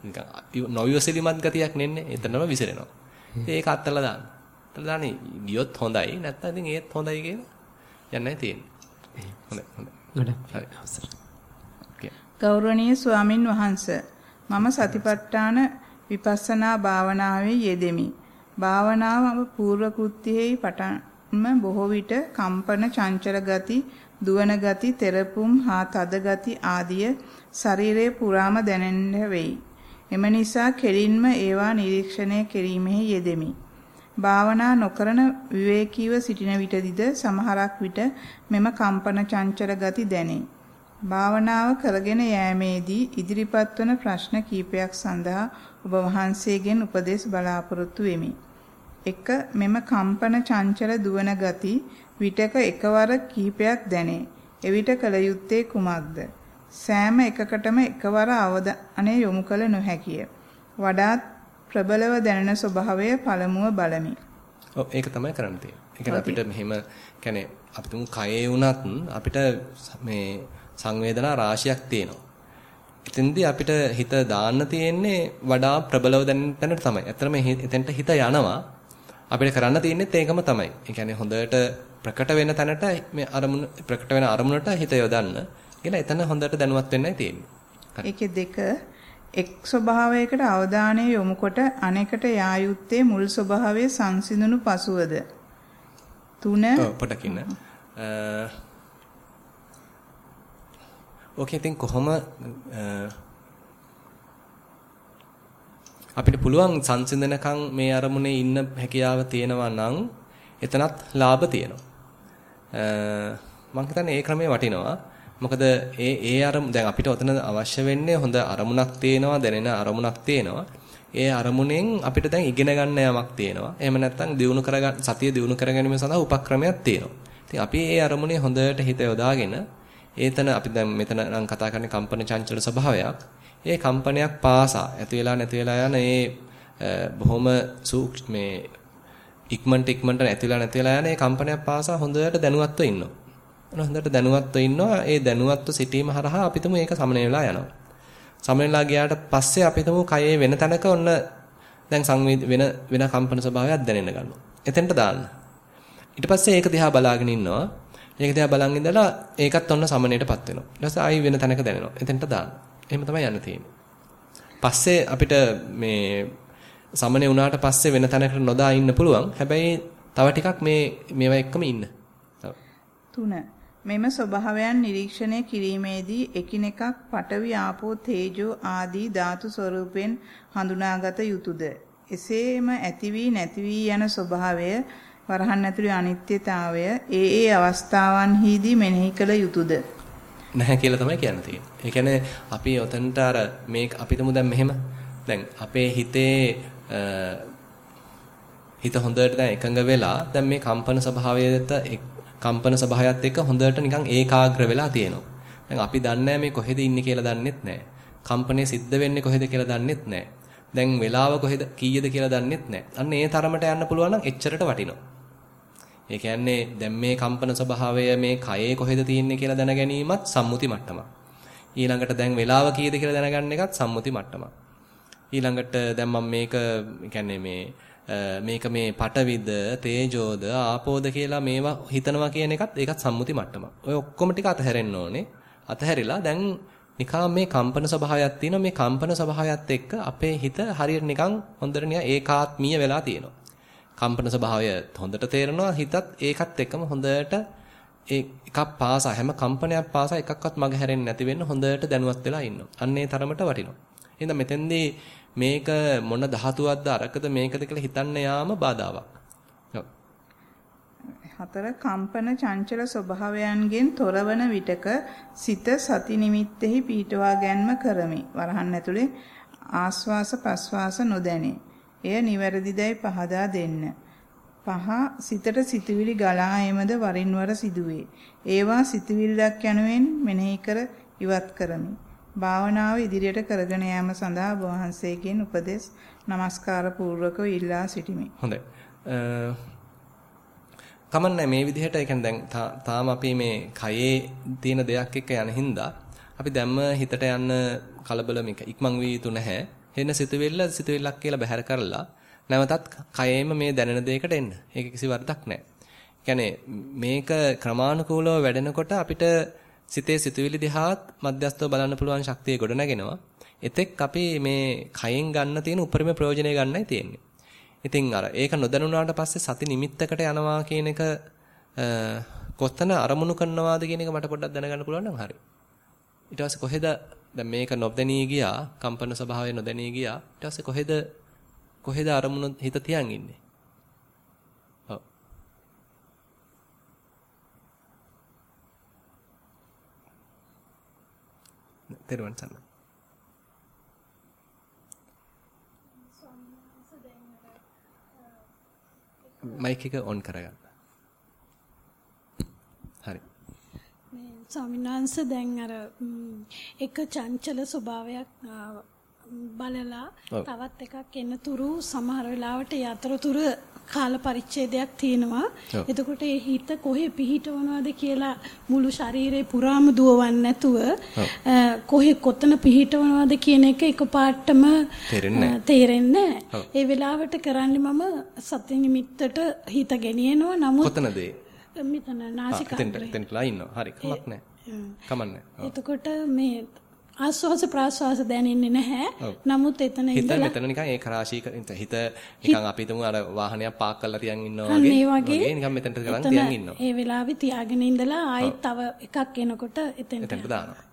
නිකන් නොවිවසිලිමත් ගතියක් නෙන්නේ එතනම විසිරෙනවා ඒක අත්තලා දාන්න දාන්නේ ගියොත් හොඳයි නැත්නම් ඉතින් ඒත් හොඳයි කියලා යන්නයි තියෙන්නේ හොඳයි හොඳයි ගොඩක් හරි අවසර ගෞරවනීය ස්වාමින් වහන්සේ මම සතිපට්ඨාන විපස්සනා භාවනාවේ යෙදෙමි. භාවනාව පූර්ව කෘත්‍යෙහි පටන්ම බොහෝ විට කම්පන චංචල ගති, දුවන ගති, තෙරපුම් හා තද ගති ආදිය ශරීරයේ පුරාම දැනෙන්න වෙයි. එම නිසා කෙලින්ම ඒවා නිරීක්ෂණය කිරීමෙහි යෙදෙමි. භාවනා නොකරන විවේකීව සිටින විටදීද සමහරක් විට මෙම කම්පන චංචල ගති දැනේ. භාවනාව කරගෙන යෑමේදී ඉදිරිපත් වන ප්‍රශ්න කීපයක් සඳහා ඔබ වහන්සේගෙන් උපදෙස් බලාපොරොත්තු වෙමි. 1. මෙම කම්පන චංචල දුවන ගති විටක එකවර කීපයක් දැනේ. එවිට කල යුත්තේ කුමක්ද? සෑම එකකටම එකවර අවධානය යොමු කළ නොහැකිය. වඩාත් ප්‍රබලව දැනෙන ස්වභාවය පළමුව බලමි. ඔව් ඒක තමයි කරන්න තියෙන්නේ. අපිට මෙහෙම කියන්නේ අපි තුමු කයේ වුණත් අපිට මේ සංවේදනා රාශියක් තියෙනවා. එතෙන්දී අපිට හිත දාන්න තියෙන්නේ වඩා ප්‍රබලව දැනෙන තැනට තමයි. ඇත්තටම එතෙන්ට හිත යනවා. අපිට කරන්න තියෙන්නේ ඒකම තමයි. ඒ කියන්නේ හොඳට ප්‍රකට වෙන තැනට මේ අරමුණ ප්‍රකට වෙන අරමුණට හිත යොදන්න. කියලා එතන හොඳට දැනුවත් වෙන්නයි තියෙන්නේ. ඒකේ දෙක එක් ස්වභාවයකට අවධානය යොමුකොට අනෙකට යා යුත්තේ මුල් ස්වභාවයේ සංසිඳුණු පසුවද තුන ඔව් පොඩකින් ඕකේ ඉතින් කොහොම අපිට පුළුවන් සංසිඳනකම් මේ අරමුණේ ඉන්න හැකියාව තියෙනවා නම් එතනත් ලාභ තියෙනවා. මම හිතන්නේ ඒ ක්‍රමේ වටිනවා. මොකද ඒ ඒ අරමුණ දැන් අපිට ඔතන අවශ්‍ය වෙන්නේ හොඳ අරමුණක් තියෙනවා දැනෙන අරමුණක් තියෙනවා. ඒ අරමුණෙන් අපිට දැන් ඉගෙන ගන්න යමක් තියෙනවා. එහෙම නැත්නම් දිනු කරගන්න සතිය දිනු කරගැනීම සඳහා උපක්‍රමයක් තියෙනවා. ඉතින් අපි ඒ අරමුණේ හොඳට හිත යොදාගෙන ඒතන අපි දැන් මෙතන නම් කතා කරන්නේ කම්පන චංචල ස්වභාවයක්. ඒ කම්පනයක් පාසා ඇති වෙලා නැති වෙලා යන ඒ බොහොම සූක්ෂම මේ ඉක්මනට ඉක්මනට නැතිලා නැතිලා යන ඒ කම්පනයක් පාසා හොඳට දැනුවත්ව ඉන්නවා. හොඳට දැනුවත්ව ඉන්නවා. ඒ දැනුවත්ව සිටීම හරහා අපි තුමු ඒක සමන වෙලා යනවා. සමන වෙලා ගියාට පස්සේ අපි තුමු කයේ වෙන තැනක ඔන්න දැන් සංවේද වෙන වෙන කම්පන ස්වභාවයක් දැනෙන්න ගන්නවා. එතෙන්ට දාන්න. ඊට පස්සේ ඒක දිහා බලාගෙන ඉන්නවා. ඒක දිහා බලන් ඉඳලා ඒකත් ඔන්න සමනයටපත් වෙනවා. ඊට පස්සේ ආයි වෙන තැනක දැනෙනවා. එතෙන්ට දාන්න. එහෙම තමයි යන්න තියෙන්නේ. පස්සේ අපිට මේ සමනේ වුණාට පස්සේ වෙන තැනකට නොදා ඉන්න පුළුවන්. හැබැයි තව ටිකක් මේ මේවා එක්කම ඉන්න. 3 මෙම ස්වභාවයන් නිරීක්ෂණය කිරීමේදී එකිනෙකක් පඨවි ආපෝ තේජෝ ආදී ධාතු ස්වરૂපෙන් හඳුනාගත යුතුයද එසේම ඇති වී නැති වී යන ස්වභාවය වරහන් ඇතුළේ අනිත්‍යතාවය ඒ ඒ අවස්ථාවන්හිදී මෙනෙහි කළ යුතුයද නැහැ කියලා තමයි කියන්න තියෙන්නේ. ඒ කියන්නේ අපි ඔතනට අර මේ අපිටම දැන් මෙහෙම. දැන් අපේ හිතේ හිත හොඳට දැන් එකඟ වෙලා දැන් මේ කම්පන ස්වභාවයට කම්පන සභාවයත් එක්ක හොඳට නිකන් ඒකාග්‍ර වෙලා තියෙනවා. දැන් අපි දන්නේ මේ කොහෙද ඉන්නේ කියලා දන්නෙත් නැහැ. කම්පනය සිද්ධ වෙන්නේ කොහෙද කියලා දන්නෙත් නැහැ. දැන් වෙලාව කොහෙද කීයද කියලා දන්නෙත් නැහැ. අන්න ඒ තරමට යන්න පුළුවන් නම් එච්චරට වටිනවා. ඒ කියන්නේ දැන් මේ කම්පන ස්වභාවය මේ කයේ කොහෙද තියෙන්නේ කියලා දැන ගැනීමත් සම්මුති මට්ටමක්. ඊළඟට දැන් වෙලාව කීයද කියලා දැනගන්න එකත් සම්මුති මට්ටමක්. ඊළඟට දැන් මම මේක කියන්නේ මේ මේක මේ පටවිද තේජෝද ආපෝද කියලා මේවා හිතනවා කියන එකත් ඒකත් සම්මුති මට්ටමක්. ඔය ඔක්කොම ටික අතහැරෙන්න ඕනේ. අතහැරිලා දැන් නිකන් මේ කම්පන ස්වභාවයක් තියෙනවා. මේ කම්පන ස්වභාවයත් එක්ක අපේ හිත හරියට නිකන් හොඳට නිකන් ඒකාත්මීය වෙලා තියෙනවා. කම්පන ස්වභාවය හොඳට තේරෙනවා. හිතත් ඒකත් එක්කම හොඳට ඒ එකක් පාසා හැම කම්පනයක් පාසා එකක්වත් මග හැරෙන්නේ නැති වෙන්න හොඳට දැනුවත් වෙලා ඉන්නවා. අන්න ඒ තරමට වටිනවා. එහෙනම් මෙතෙන්දී මේක මොන ධාතුවක්ද අරකද මේකද කියලා හිතන්න යාම බාධාවක්. හතර කම්පන චංචල ස්වභාවයන්ගෙන් තොරවන විටක සිත සති නිමිත්තෙහි පීඨවා ගැනීම කරමි. වරහන් ඇතුලේ ආස්වාස ප්‍රස්වාස නොදැනේ. එය නිවැරදිදයි පහදා දෙන්න. පහ සිතට සිතුවිලි ගලා එමද වරින් වර සිදුවේ. ඒවා සිතුවිල්ලක් යනුවෙන් මෙනෙහි කර ඉවත් කරමි. භාවනාව ඉදිරියට කරගෙන යාම සඳහා වහන්සේගෙන් උපදෙස් নমස්කාර පූර්වකව ඉල්ලා සිටිමි. හොඳයි. කමන්නේ මේ විදිහට ඒ කියන්නේ දැන් තාම අපි මේ කයේ තියෙන දෙයක් එක්ක යන හින්දා අපි දැම්ම හිතට යන්න කලබල මේක ඉක්මන් වී යුතු නැහැ. එන්න සිතුවිල්ල සිතුවිල්ලක් කියලා බැහැර කරලා නැවතත් කයෙම මේ දැනෙන දෙයකට එන්න. ඒක කිසි වරදක් නැහැ. කියන්නේ මේක ක්‍රමානුකූලව වැඩෙනකොට අපිට සිතේ සිතුවිලි දිහාත් මධ්‍යස්තව බලන්න පුළුවන් ශක්තිය ගොඩනගෙනවා. එතෙක් අපි මේ කයෙන් ගන්න තියෙන උපරිම ප්‍රයෝජනය ගන්නයි තියෙන්නේ. ඉතින් අර ඒක නොදැනුණාට පස්සේ සති නිමිත්තකට යනවා කියන එක කොතන අරමුණු කරනවාද කියන එක මට පොඩ්ඩක් දැනගන්න පුළුවන් නම් හරි. ඊට පස්සේ කොහෙද දැන් මේක නොදැනී ගියා කම්පන ස්වභාවය නොදැනී ගියා ඊට පස්සේ කොහෙද කොහෙද අරමුණ හිත තියන් ඉන්නේ තෙරුවන් සරණයි. මයික් එක ඔන් කරගන්න. හරි. ස්වාමීන් වහන්සේ දැන් අර එක චංචල ස්වභාවයක් බලලා තවත් එකක් එන තුරු සමහර වෙලාවට යතරතුරු කාල පරිච්ඡේදයක් තියෙනවා. එතකොට ඒ හිත කොහේ පිහිටවනවද කියලා මුළු ශරීරේ පුරාම දුවවන්නේ නැතුව කොහේ කොතන පිහිටවනවද කියන එක එකපාරටම තේරෙන්නේ ඒ වෙලාවට කරන්නේ මම සත්‍ය නිමිත්තට හිත ගෙනියනවා. නමුත් කොතනද මෙතන නාසිකාග්‍රේ. එතනටලා ඉන්නවා. හරි. කමක් නැහැ. කමන්නේ. එතකොට මේ ආස්වාස ප්‍රාස්වාස දැනෙන්නේ නැහැ. නමුත් එතන ඉඳලා හිත මෙතන නිකන් ඒක රාශී හිත නිකන් අපි හිතමු අර වාහනයක් පාක් කරලා තියන් ඉන්නවා වගේ. වගේ නිකන් මෙතනට කරන් තියන් ඉන්නවා. ඒ වෙලාවේ තියාගෙන ඉඳලා ආයෙත් තව එකක් එනකොට එතනට එතනට දානවා.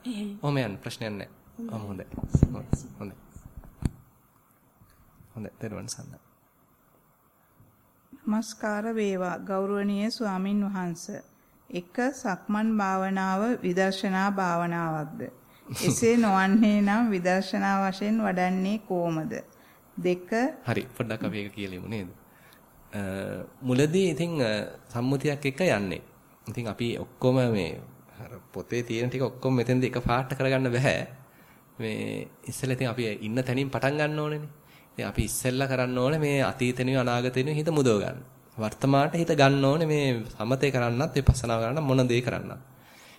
ඔහොම යන්න ප්‍රශ්නයක් නැහැ. ඔහොම හොඳයි. හොඳයි. හොඳයි. දරුවන් සන්න. නමස්කාර වේවා ගෞරවනීය ස්වාමින් වහන්සේ. එක සක්මන් භාවනාව විදර්ශනා භාවනාවක්ද? එසේ නොවන්නේ නම් විදර්ශනා වශයෙන් වඩන්නේ කොහොමද? දෙක හරි පොඩ්ඩක් අපි ඒක කියලෙමු නේද? මුලදී ඉතින් සම්මුතියක් එක යන්නේ. ඉතින් අපි ඔක්කොම මේ පොතේ තියෙන ටික ඔක්කොම මෙතෙන්ද එක පාට කරගන්න බෑ. මේ ඉස්සෙල්ලා ඉතින් අපි ඉන්න තැනින් පටන් ගන්න ඕනේනේ. ඉතින් අපි ඉස්සෙල්ලා කරන්න ඕනේ මේ අතීතේනිය අනාගතේනිය හිත මුදව ගන්න. වර්තමානට හිත ගන්න ඕනේ මේ සමතේ කරන්නත් විපස්සනා කරන්න මොන දේ කරන්නත්.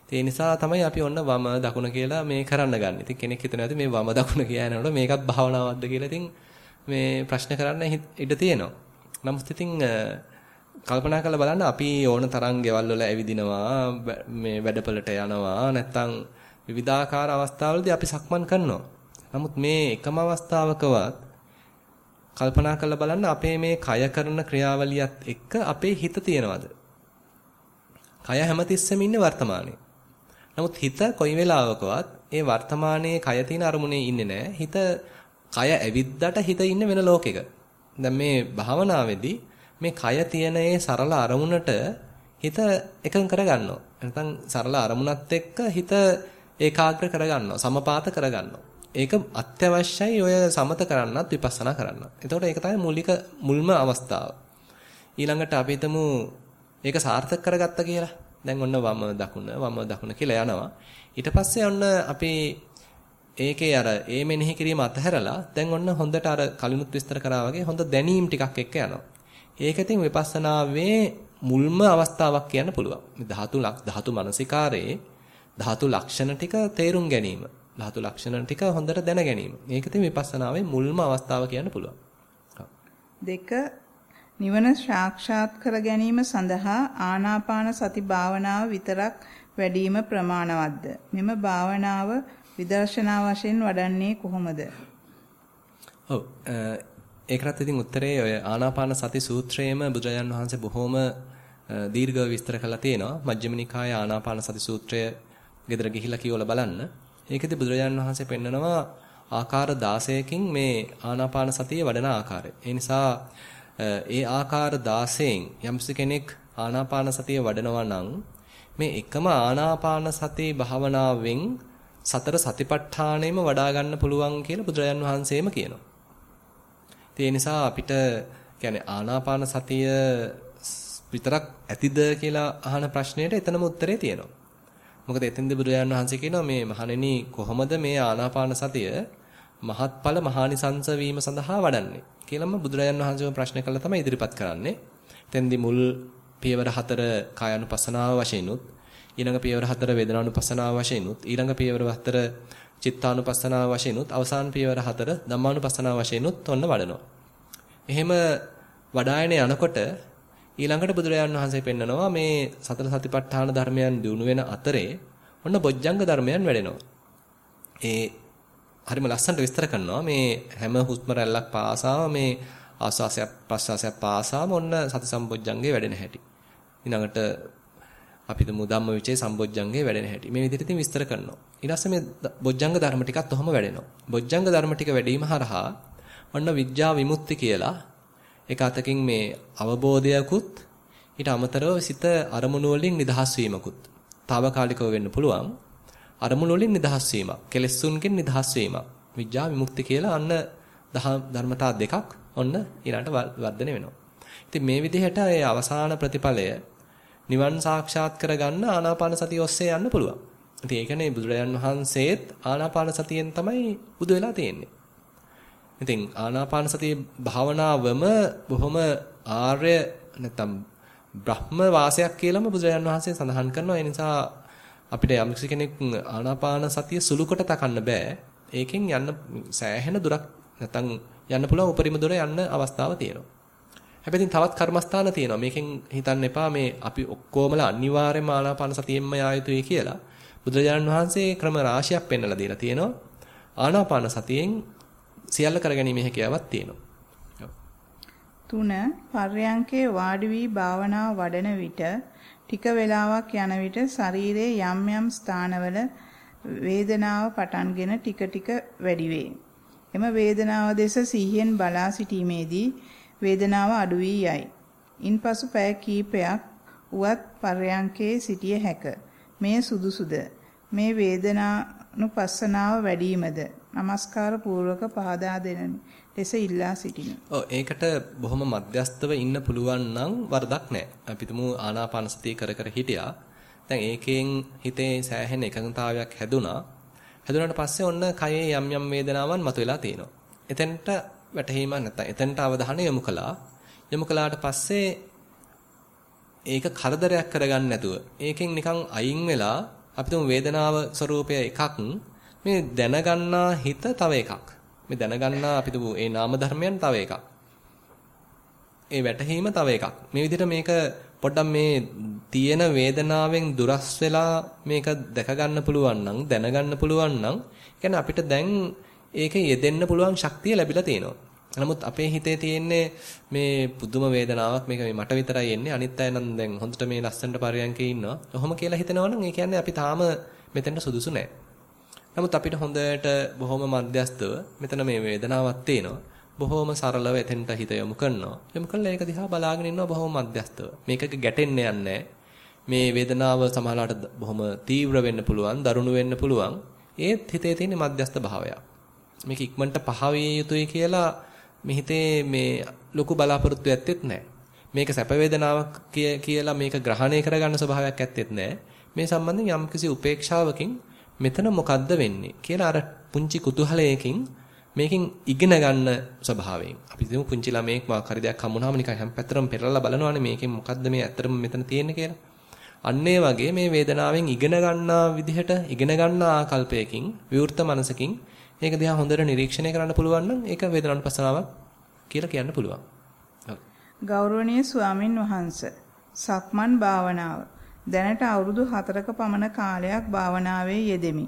ඒ නිසා තමයි අපි ඔන්න වම දකුණ කියලා මේ කරන්න ගන්න. ඉතින් කෙනෙක් හිතනවා මේ වම දකුණ කියනකොට මේකත් භාවනාවක්ද කියලා ඉතින් මේ ප්‍රශ්න කරන්න ඉඩ තියෙනවා. නමුත් ඉතින් කල්පනා කරලා බලන්න අපි ඕන තරම් ගෙවල් වල ඇවිදිනවා මේ වැඩපළට යනවා නැත්තම් විවිධාකාර අවස්ථාවලදී අපි සක්මන් කරනවා. නමුත් මේ එකම අවස්ථාවකවත් කල්පනා කරලා බලන්න අපේ මේ කය කරන ක්‍රියාවලියත් එක්ක අපේ හිත තියෙනවද? කය හැමතිස්සෙම ඉන්නේ වර්තමානයේ. නමුත් හිත කොයි වෙලාවකවත් ඒ වර්තමානයේ කය තියෙන අරමුණේ ඉන්නේ නැහැ. හිත කය ඇවිද්දට හිත ඉන්නේ වෙන ලෝකෙක. දැන් මේ භාවනාවේදී මේ කය තියෙන ඒ සරල අරමුණට හිත එකඟ කරගන්නවා. නැත්නම් සරල අරමුණත් එක්ක හිත ඒකාග්‍ර කරගන්නවා. සමපාත කරගන්නවා. ඒක අත්‍යවශ්‍යයි ඔය සමත කරන්නත් විපස්සනා කරන්නත්. එතකොට ඒක තමයි මූලික මුල්ම අවස්ථාව. ඊළඟට අපි හිතමු ඒක සාර්ථක කරගත්ත කියලා. දැන් ඔන්න වම දකුණ වම දකුණ කියලා යනවා. ඊට පස්සේ ඔන්න අපි ඒකේ අර ඒ මෙනෙහි කිරීම අතහැරලා දැන් ඔන්න හොඳට අර කලිනුත් විස්තර කරා වගේ හොඳ දැනීම් ටිකක් එක්ක යනවා. ඒක ඉතින් විපස්සනාවේ මුල්ම අවස්ථාවක් කියන්න පුළුවන්. මේ ධාතු ධාතු මනසිකාරයේ ධාතු ලක්ෂණ ටික තේරුම් ගැනීම. ධාතු ලක්ෂණ ටික හොඳට දැන ගැනීම. මේක ඉතින් විපස්සනාවේ මුල්ම අවස්ථාව කියන්න පුළුවන්. දෙක නිවන සාක්ෂාත් කර ගැනීම සඳහා ආනාපාන සති භාවනාව විතරක් වැඩිම ප්‍රමාණවත්ද? මෙම භාවනාව විදර්ශනා වශයෙන් වඩන්නේ කොහොමද? ඔව් ඒකටත් ඉතින් උත්තරේ ඔය ආනාපාන සති සූත්‍රයේම බුදුරජාන් වහන්සේ බොහොම දීර්ඝව විස්තර කරලා තියෙනවා. මජ්ක්‍ධිම නිකායේ ආනාපාන සති සූත්‍රය ගෙදර ගිහිල්ලා කියවලා බලන්න. ඒකෙදි බුදුරජාන් වහන්සේ පෙන්නනවා ආකාර 16කින් මේ ආනාපාන සතිය වඩන ආකාරය. ඒ නිසා ඒ ආකාර 16න් යම්ස කෙනෙක් ආනාපාන සතිය වඩනවා නම් මේ එකම ආනාපාන සති භාවනාවෙන් සතර සතිපට්ඨානෙම වඩා ගන්න පුළුවන් කියලා බුදුරජාන් වහන්සේම කියනවා. ඒ නිසා අපිට කියන්නේ ආනාපාන සතිය විතරක් ඇතිද කියලා අහන ප්‍රශ්නෙට එතනම උත්තරේ තියෙනවා. මොකද එතෙන්ද බුදුරජාන් වහන්සේ කියනවා මේ මහණෙනි කොහොමද මේ ආනාපාන සතිය මහත්ඵල මහානිසංස වීම සඳහා වඩන්නේ කියලාම බුදුරජාන් වහන්සේම ප්‍රශ්න කළා තමයි ඉදිරිපත් කරන්නේ. එතෙන්දී මුල් පියවර හතර කායानुපසනාව වශයෙන්ුත් ඊළඟ පියවර හතර වේදනානුපසනාව වශයෙන්ුත් ඊළඟ පියවර හතර චිත්තානුපසනාව වශයෙන්ුත් අවසාන පියවර හතර ධම්මානුපසනාව වශයෙන්ුත් ඔන්න වඩනවා. එහෙම වඩායන යනකොට ඊළඟට බුදුරජාන් වහන්සේ පෙන්නනවා මේ සතර සතිපට්ඨාන ධර්මයන් දිනු වෙන අතරේ ඔන්න බොජ්ජංග ධර්මයන් වැඩෙනවා. ඒ හරිම ලස්සනට විස්තර කරනවා මේ හැම හුස්ම රැල්ලක් පාසාම මේ ආස්වාසයක් ප්‍රස්වාසයක් පාසාම ඔන්න සති සම්බොජ්ජංගේ වැඩෙන හැටි. ඊළඟට අපි තුමු ධම්මවිචේ සම්බොජ්ජංගේ වැඩෙන හැටි. මේ විදිහට ඉතින් විස්තර කරනවා. ඊට පස්සේ මේ බොජ්ජංග ධර්ම ටිකත් ඔහොම වැඩෙනවා. බොජ්ජංග ධර්ම ටික වැඩිම හරහා ඔන්න විඥා විමුක්ති කියලා එක අතකින් මේ අවබෝධයකුත් ඊට අමතරව සිත අරමුණු වලින් නිදහස් වීමකුත් తాවකාලිකව වෙන්න පුළුවන්. අරමුණු වලින් නිදහස් වීමක්, කෙලෙස්සුන්ගෙන් නිදහස් වීමක්. විඥා විමුක්ති කියලා අන්න ධර්මතා දෙකක් ඔන්න ඊළඟට වර්ධනය වෙනවා. ඉතින් මේ විදිහට ඒ අවසාන ප්‍රතිඵලය නිවන් සාක්ෂාත් කරගන්න ආනාපාන සතිය ඔස්සේ යන්න පුළුවන්. ඉතින් ඒකනේ බුදුරජාන් වහන්සේත් ආනාපාන සතියෙන් තමයි බුදු වෙලා තියෙන්නේ. ඉතින් ආනාපාන සතිය භාවනාවම බොහොම ආර්ය නැත්නම් බ්‍රහ්ම වාසයක් කියලාම බුදුරජාන් වහන්සේ සඳහන් කරනවා. ඒ නිසා අපිට යම් කෙනෙක් ආනාපාන සතිය සුළු කොට තකන්න බෑ. ඒකෙන් යන්න සෑහෙන දුරක් නැත්නම් යන්න පුළුවන් උපරිම දුර යන්න අවස්ථාව තියෙනවා. හැබැයි තවත් කර්මස්ථාන තියෙනවා. මේකෙන් හිතන්න එපා මේ අපි ඔක්කොමලා අනිවාර්යයෙන්ම ආනාපාන සතියෙන්ම යා යුතුයි කියලා. බුදුරජාණන් වහන්සේ ක්‍රම රාශියක් පෙන්වලා දීලා තියෙනවා. ආනාපාන සතියෙන් සියල්ල කරගැනීමේ හැකියාවක් තියෙනවා. තුන පර්යංකේ වාඩි වී භාවනාව වඩන විට ටික වේලාවක් යන විට ශරීරයේ යම් යම් ස්ථානවල වේදනාව පටන්ගෙන ටික ටික වැඩි වේ. එම වේදනාව දෙස සිහියෙන් බලා සිටීමේදී වේදනාව අඩු වී යයි. ඉන්පසු පැය කීපයක් උවත් පර්යංකේ සිටිය හැක. මේ සුදුසුද? මේ වේදනානුපස්සනාව වැඩිමද? নমස්කාර පූර්වක පහදා දෙනනි. ලෙස ඉල්ලා සිටිනු. ඔව් ඒකට බොහොම මධ්‍යස්තව ඉන්න පුළුවන් නම් වරදක් නැහැ. අපි තුමු ආනාපාන සතිය කර කර හිටියා. දැන් ඒකෙන් හිතේ සෑහෙන එකඟතාවයක් හැදුනා. හැදුනට පස්සේ ඔන්න කයේ යම් යම් වේදනාවන් මතුවලා තියෙනවා. එතෙන්ට වැටහීමක් නැත්තම් එතෙන්ට අවධානය යොමු කළා. යොමු කළාට පස්සේ ඒක කරදරයක් කරගන්න නැතුව ඒකෙන් නිකන් අයින් වෙලා අපි තුමු වේදනාව ස්වરૂපය එකක් මේ දැනගන්නා හිත තව එකක්. මේ දැනගන්නා අපි තුමු ඒ නාම ධර්මයන් තව එකක්. ඒ වැටහීම තව එකක්. මේ විදිහට මේක පොඩ්ඩක් මේ තියෙන වේදනාවෙන් දුරස් වෙලා මේක දැක ගන්න පුළුවන් නම් දැනගන්න පුළුවන් නම් කියන්නේ අපිට දැන් ඒකේ යෙදෙන්න පුළුවන් ශක්තිය ලැබිලා තියෙනවා. නමුත් අපේ හිතේ තියෙන්නේ මේ පුදුම වේදනාවක් මේක මේ මට විතරයි එන්නේ අනිත් අය නම් දැන් හොඳට මේ ලස්සනට පරියන්කේ ඉන්නවා. ඔහොම කියලා හිතනවා නම් ඒ කියන්නේ අපි තාම මෙතෙන්ට සුදුසු නෑ. නමුත් අපිට හොඳට බොහොම මධ්‍යස්තව මෙතන මේ වේදනාවක් තියෙනවා. බොහොම සරලව එතෙන්ට හිත යොමු කරනවා. යොමු කළා ඒක දිහා බලාගෙන ඉන්නවා බොහොම මධ්‍යස්තව. මේකක ගැටෙන්න යන්නේ මේ වේදනාව සමහරවිට බොහොම තීව්‍ර වෙන්න පුළුවන්, දරුණු වෙන්න පුළුවන්. ඒත් හිතේ තියෙන මධ්‍යස්ත භාවයක්. මේක ඉක්මනට පහවිය යුතුයි කියලා මේ හිතේ මේ ලොකු බලාපොරොත්තු ඇත්තෙත් නැහැ. මේක සැප වේදනාවක් කියලා මේක ග්‍රහණය කරගන්න ස්වභාවයක් ඇත්තෙත් නැහැ. මේ සම්බන්ධයෙන් යම්කිසි උපේක්ෂාවකින් මෙතන මොකද්ද වෙන්නේ කියලා අර පුංචි කුතුහලයකින් මේකෙන් ඉගෙන ගන්න ස්වභාවයෙන් අපි හිතමු පුංචි ළමයෙක් මොකක් හරි දෙයක් හම්බුනහම නිකන් හැම පැත්තරම පෙරලා බලනවානේ මේකෙන් මොකද්ද මේ ඇත්තටම මෙතන තියෙන්නේ කියලා. අන්න වගේ මේ වේදනාවෙන් ඉගෙන ගන්නා විදිහට ඉගෙන ගන්නා ආකල්පයකින් විවෘත මනසකින් ඒක දිහා හොඳට නිරීක්ෂණය කරන්න පුළුවන් නම් ඒක වේදනානුපස්සනාවක් කියලා කියන්න පුළුවන්. ගෞරවනීය ස්වාමින් වහන්සේ සක්මන් භාවනාව දැනට අවුරුදු 4ක පමණ කාලයක් භාවනාවේ යෙදෙමි.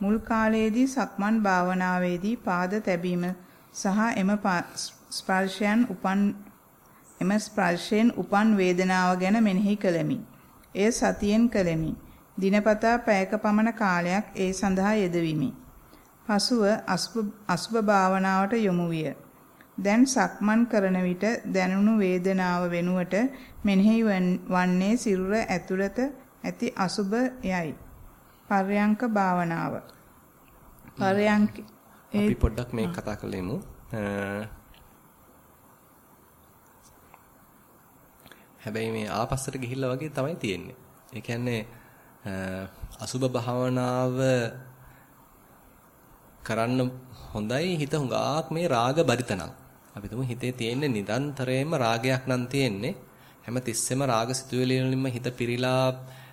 මුල් කාලයේදී සක්මන් භාවනාවේදී පාද තැබීම සහ එම ස්පර්ශයන් උපන් එම ස්පර්ශයෙන් උපන් වේදනාව ගැන මෙනෙහි කළෙමි. එය සතියෙන් කළෙමි. දිනපතා පැයක පමණ කාලයක් ඒ සඳහා යෙදවිමි. පසුව අසුබ භාවනාවට යොමු විය. දැන් සක්මන් කරන විට දැනුණු වේදනාව වෙනුවට මෙනෙහි වන්නේ සිරුර ඇතුළත ඇති අසුබ යයි. පර්යංක භාවනාව. පර්යංක අපි පොඩ්ඩක් මේක කතා කරලෙමු. හැබැයි මේ ආපස්සට ගිහිල්ලා වගේ තමයි තියෙන්නේ. ඒ කියන්නේ අසුබ භාවනාව කරන්න හොඳයි හිත හුඟක් මේ රාග බරිතනම්. අපි තුමු හිතේ තියෙන නිරන්තරයෙන්ම රාගයක් නම් තියෙන්නේ. හැම තිස්සෙම රාග සිතුවිලි වලින්ම හිත පිරීලා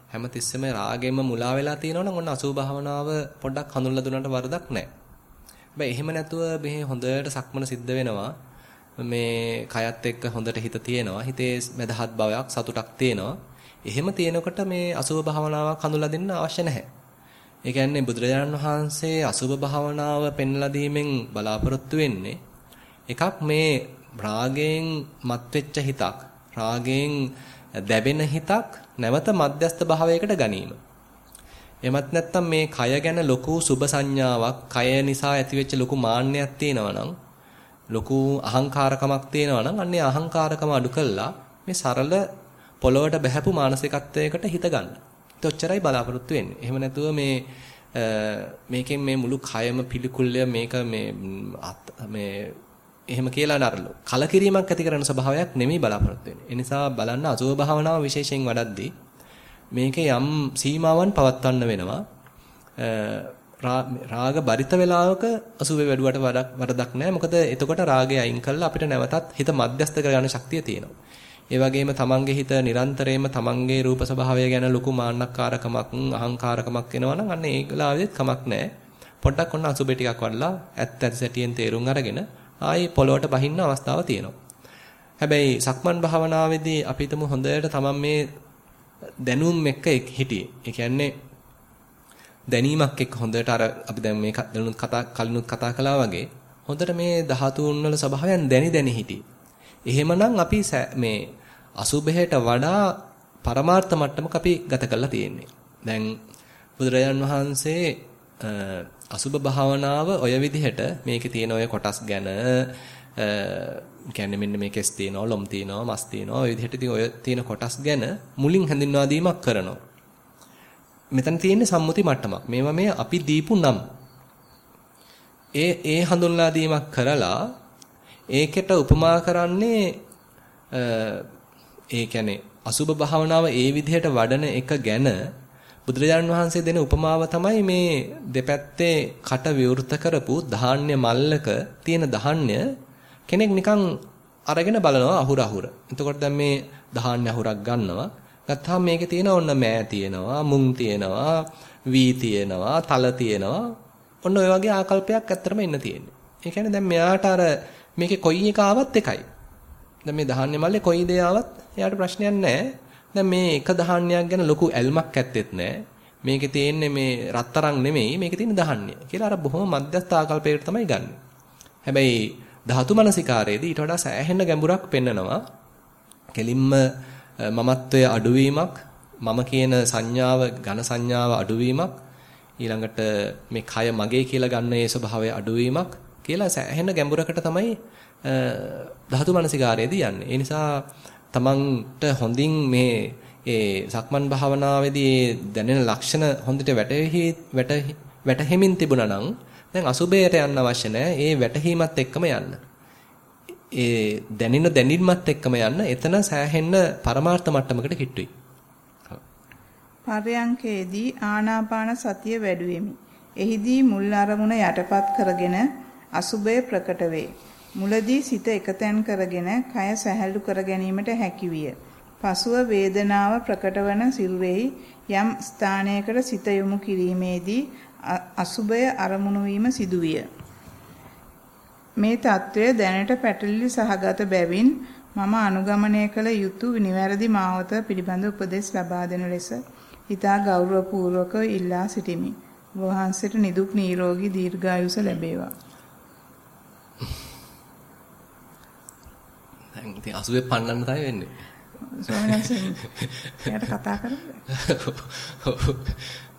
හැම තිස්සෙම රාගෙම මුලා වෙලා තියෙනවනම් ඔන්න අසුභ භාවනාව පොඩ්ඩක් හඳුන්ලා දුන්නට වරදක් නැහැ. හැබැයි එහෙම නැතුව මේ හොඳට සක්මන සිද්ධ වෙනවා. මේ කයත් එක්ක හොඳට හිත තියෙනවා. හිතේ මදහත් බවයක් සතුටක් තියෙනවා. එහෙම තියෙනකොට මේ අසුභ භාවනාවක් හඳුන්ලා දෙන්න අවශ්‍ය නැහැ. ඒ කියන්නේ බුදුරජාණන් වහන්සේ අසුභ භාවනාව පෙන්ලා දීමෙන් බලාපොරොත්තු වෙන්නේ එකක් මේ රාගයෙන් මත්වෙච්ච හිතක් රාගයෙන් දැවෙන හිතක් නැවත මධ්‍යස්ත භාවයකට ගැනීම. එමත් නැත්නම් මේ කය ගැන ලොකු සුබ සංඥාවක් කය නිසා ඇතිවෙච්ච ලොකු මාන්නයක් තියෙනවා නම් ලොකු අහංකාරකමක් තියෙනවා නම් අන්නේ අහංකාරකම අඩු කළා මේ සරල පොළොවට බහැපු මානසිකත්වයකට හිත ගන්න. ඒත් ඔච්චරයි බලාපොරොත්තු වෙන්නේ. එහෙම නැතුව මේ මේකෙන් මේ මුළු කයම පිළිකුල්ය මේක මේ මේ එහෙම කියලා නරලු. කලකිරීමක් ඇති කරන ස්වභාවයක් නෙමෙයි බලාපොරොත්තු වෙන්නේ. ඒ නිසා බලන්න අසුභ භාවනාව විශේෂයෙන් වඩද්දී මේකේ යම් සීමාවන් පවත්වන්න වෙනවා. රාග බරිත වේලාවක අසුභේ වැඩුවට වරදක් නැහැ. මොකද එතකොට රාගය අයින් කළා අපිට නැවතත් හිත මධ්‍යස්ත කරගන්න ශක්තිය තියෙනවා. ඒ වගේම තමන්ගේ හිත නිරන්තරයෙන්ම තමන්ගේ රූප ස්වභාවය ගැන ලොකු මාන්නක්කාරකමක් අහංකාරකමක් එනවා නම් අන්න ඒ වෙලාවෙත් කමක් නැහැ. පොඩ්ඩක් ඔන්න අසුබේ ටිකක් වඩලා ඇත්ත ඇත්ත සැටියෙන් තේරුම් අරගෙන ආයේ පොළොවට බහින්න අවස්ථාව තියෙනවා. හැබැයි සක්මන් භාවනාවේදී අපි හිතමු හොඳට තමන් මේ දැනුම් එක්ක හිටියේ. ඒ කියන්නේ දැනීමක් එක්ක හොඳට අර අපි දැන් මේ දැනුත් කතා කලිනුත් කතා කළා වගේ හොඳට මේ ධාතුන් වල ස්වභාවයන් දැනි දැනි හිටියේ. එහෙමනම් අපි මේ අසුභයට වඩා පරමාර්ථ මට්ටමක අපි ගත කරලා තියෙන්නේ. දැන් බුදුරජාන් වහන්සේ අසුබ භාවනාව ඔය විදිහට මේකේ තියෙන ඔය කොටස් ගැන කියන්නේ මෙන්න මේ කෙස් තියෙනවා ලොම් තියෙනවා මස් තියෙනවා ඔය විදිහට ඉතින් ඔය තියෙන කොටස් ගැන මුලින් හඳුන්වා දීමක් කරනවා. මෙතන තියෙන්නේ සම්මුති මට්ටමක්. මේවා මේ අපි දීපු නම්. ඒ ඒ හඳුන්වා දීමක් කරලා ඒකට උපමා කරන්නේ ඒ කියන්නේ අසුබ භාවනාව ඒ විදිහට වඩන එක ගැන බුදුරජාණන් වහන්සේ දෙන උපමාව තමයි මේ දෙපැත්තේ කට විවෘත කරපු ධාන්‍ය මල්ලක තියෙන ධාන්‍ය කෙනෙක් නිකන් අරගෙන බලනවා අහුර අහුර. එතකොට දැන් මේ ධාන්‍ය අහුරක් ගන්නවා. ගත්තාම මේකේ තියෙන ඔන්න මෑ තියෙනවා, මුං තියෙනවා, වී තියෙනවා, තල තියෙනවා. ඔන්න ඔය වගේ ආකල්පයක් ඇත්තටම ඉන්න තියෙන්නේ. ඒ කියන්නේ දැන් මෙයාට අර මේකේ කොයි එක ආවත් එකයි. දැන් මේ ධාන්‍ය මල්ලේ කොයි දේ ආවත් එයාට ප්‍රශ්නයක් නැහැ. දැන් මේ එක දහන්නයක් ගැන ලොකු ඇල්මක් ඇත්තෙත් නැහැ. මේකේ තියෙන්නේ මේ රත්තරන් නෙමෙයි මේකේ තියෙන දහන්නේ කියලා අර බොහොම මධ්‍යස්ථ ආකල්පයකට තමයි ගන්න. හැබැයි ධාතු මනසිකාරයේදී ඊට වඩා සෑහෙන ගැඹුරක් පෙන්නනවා. කෙලින්ම මමත්වයේ අඩුවීමක් මම කියන සංඥාව ඝන සංඥාව අඩුවීමක් ඊළඟට මේ කය මගේ කියලා ගන්න ඒ ස්වභාවය අඩුවීමක් කියලා සෑහෙන ගැඹුරකට තමයි ධාතු මනසිකාරයේදී යන්නේ. ඒ නිසා තමන්ට හොඳින් මේ ඒ සක්මන් භාවනාවේදී දැනෙන ලක්ෂණ හොඳට වැටහි වැටහෙමින් තිබුණා නම් දැන් අසුබයට යන්න අවශ්‍ය නැහැ. ඒ වැටහීමත් එක්කම යන්න. ඒ දැනෙන දැනීමත් එක්කම යන්න. එතන සෑහෙන්න පරමාර්ථ මට්ටමකට කිට්ටුයි. පරයන්කේදී ආනාපාන සතිය වැඩුවෙමි. එහිදී මුල් අරමුණ යටපත් කරගෙන අසුබය ප්‍රකට වේ. මුලදී සිත එකතෙන් කරගෙන කය සැහැල්ලු කර ගැනීමට හැකියිය. පසුව වේදනාව ප්‍රකටවන සිරුරෙහි යම් ස්ථානයකට සිත යොමු කිරීමේදී අසුබය අරමුණු වීම සිදුවිය. මේ తත්වය දැනට පැටලිලි සහගත බැවින් මම අනුගමනය කළ යුතු නිවැරදි මාවත පිළිබඳ උපදෙස් ලබා දෙන ලෙස හිතා ගෞරවපූර්වකව ඉල්ලා සිටිමි. වහන්සේට නිදුක් නිරෝගී දීර්ඝායුෂ ලැබේවා. දැන් ඉතින් 80 පන්නන්න තමයි වෙන්නේ. ස්වාමීන් කතා කරන්නේ.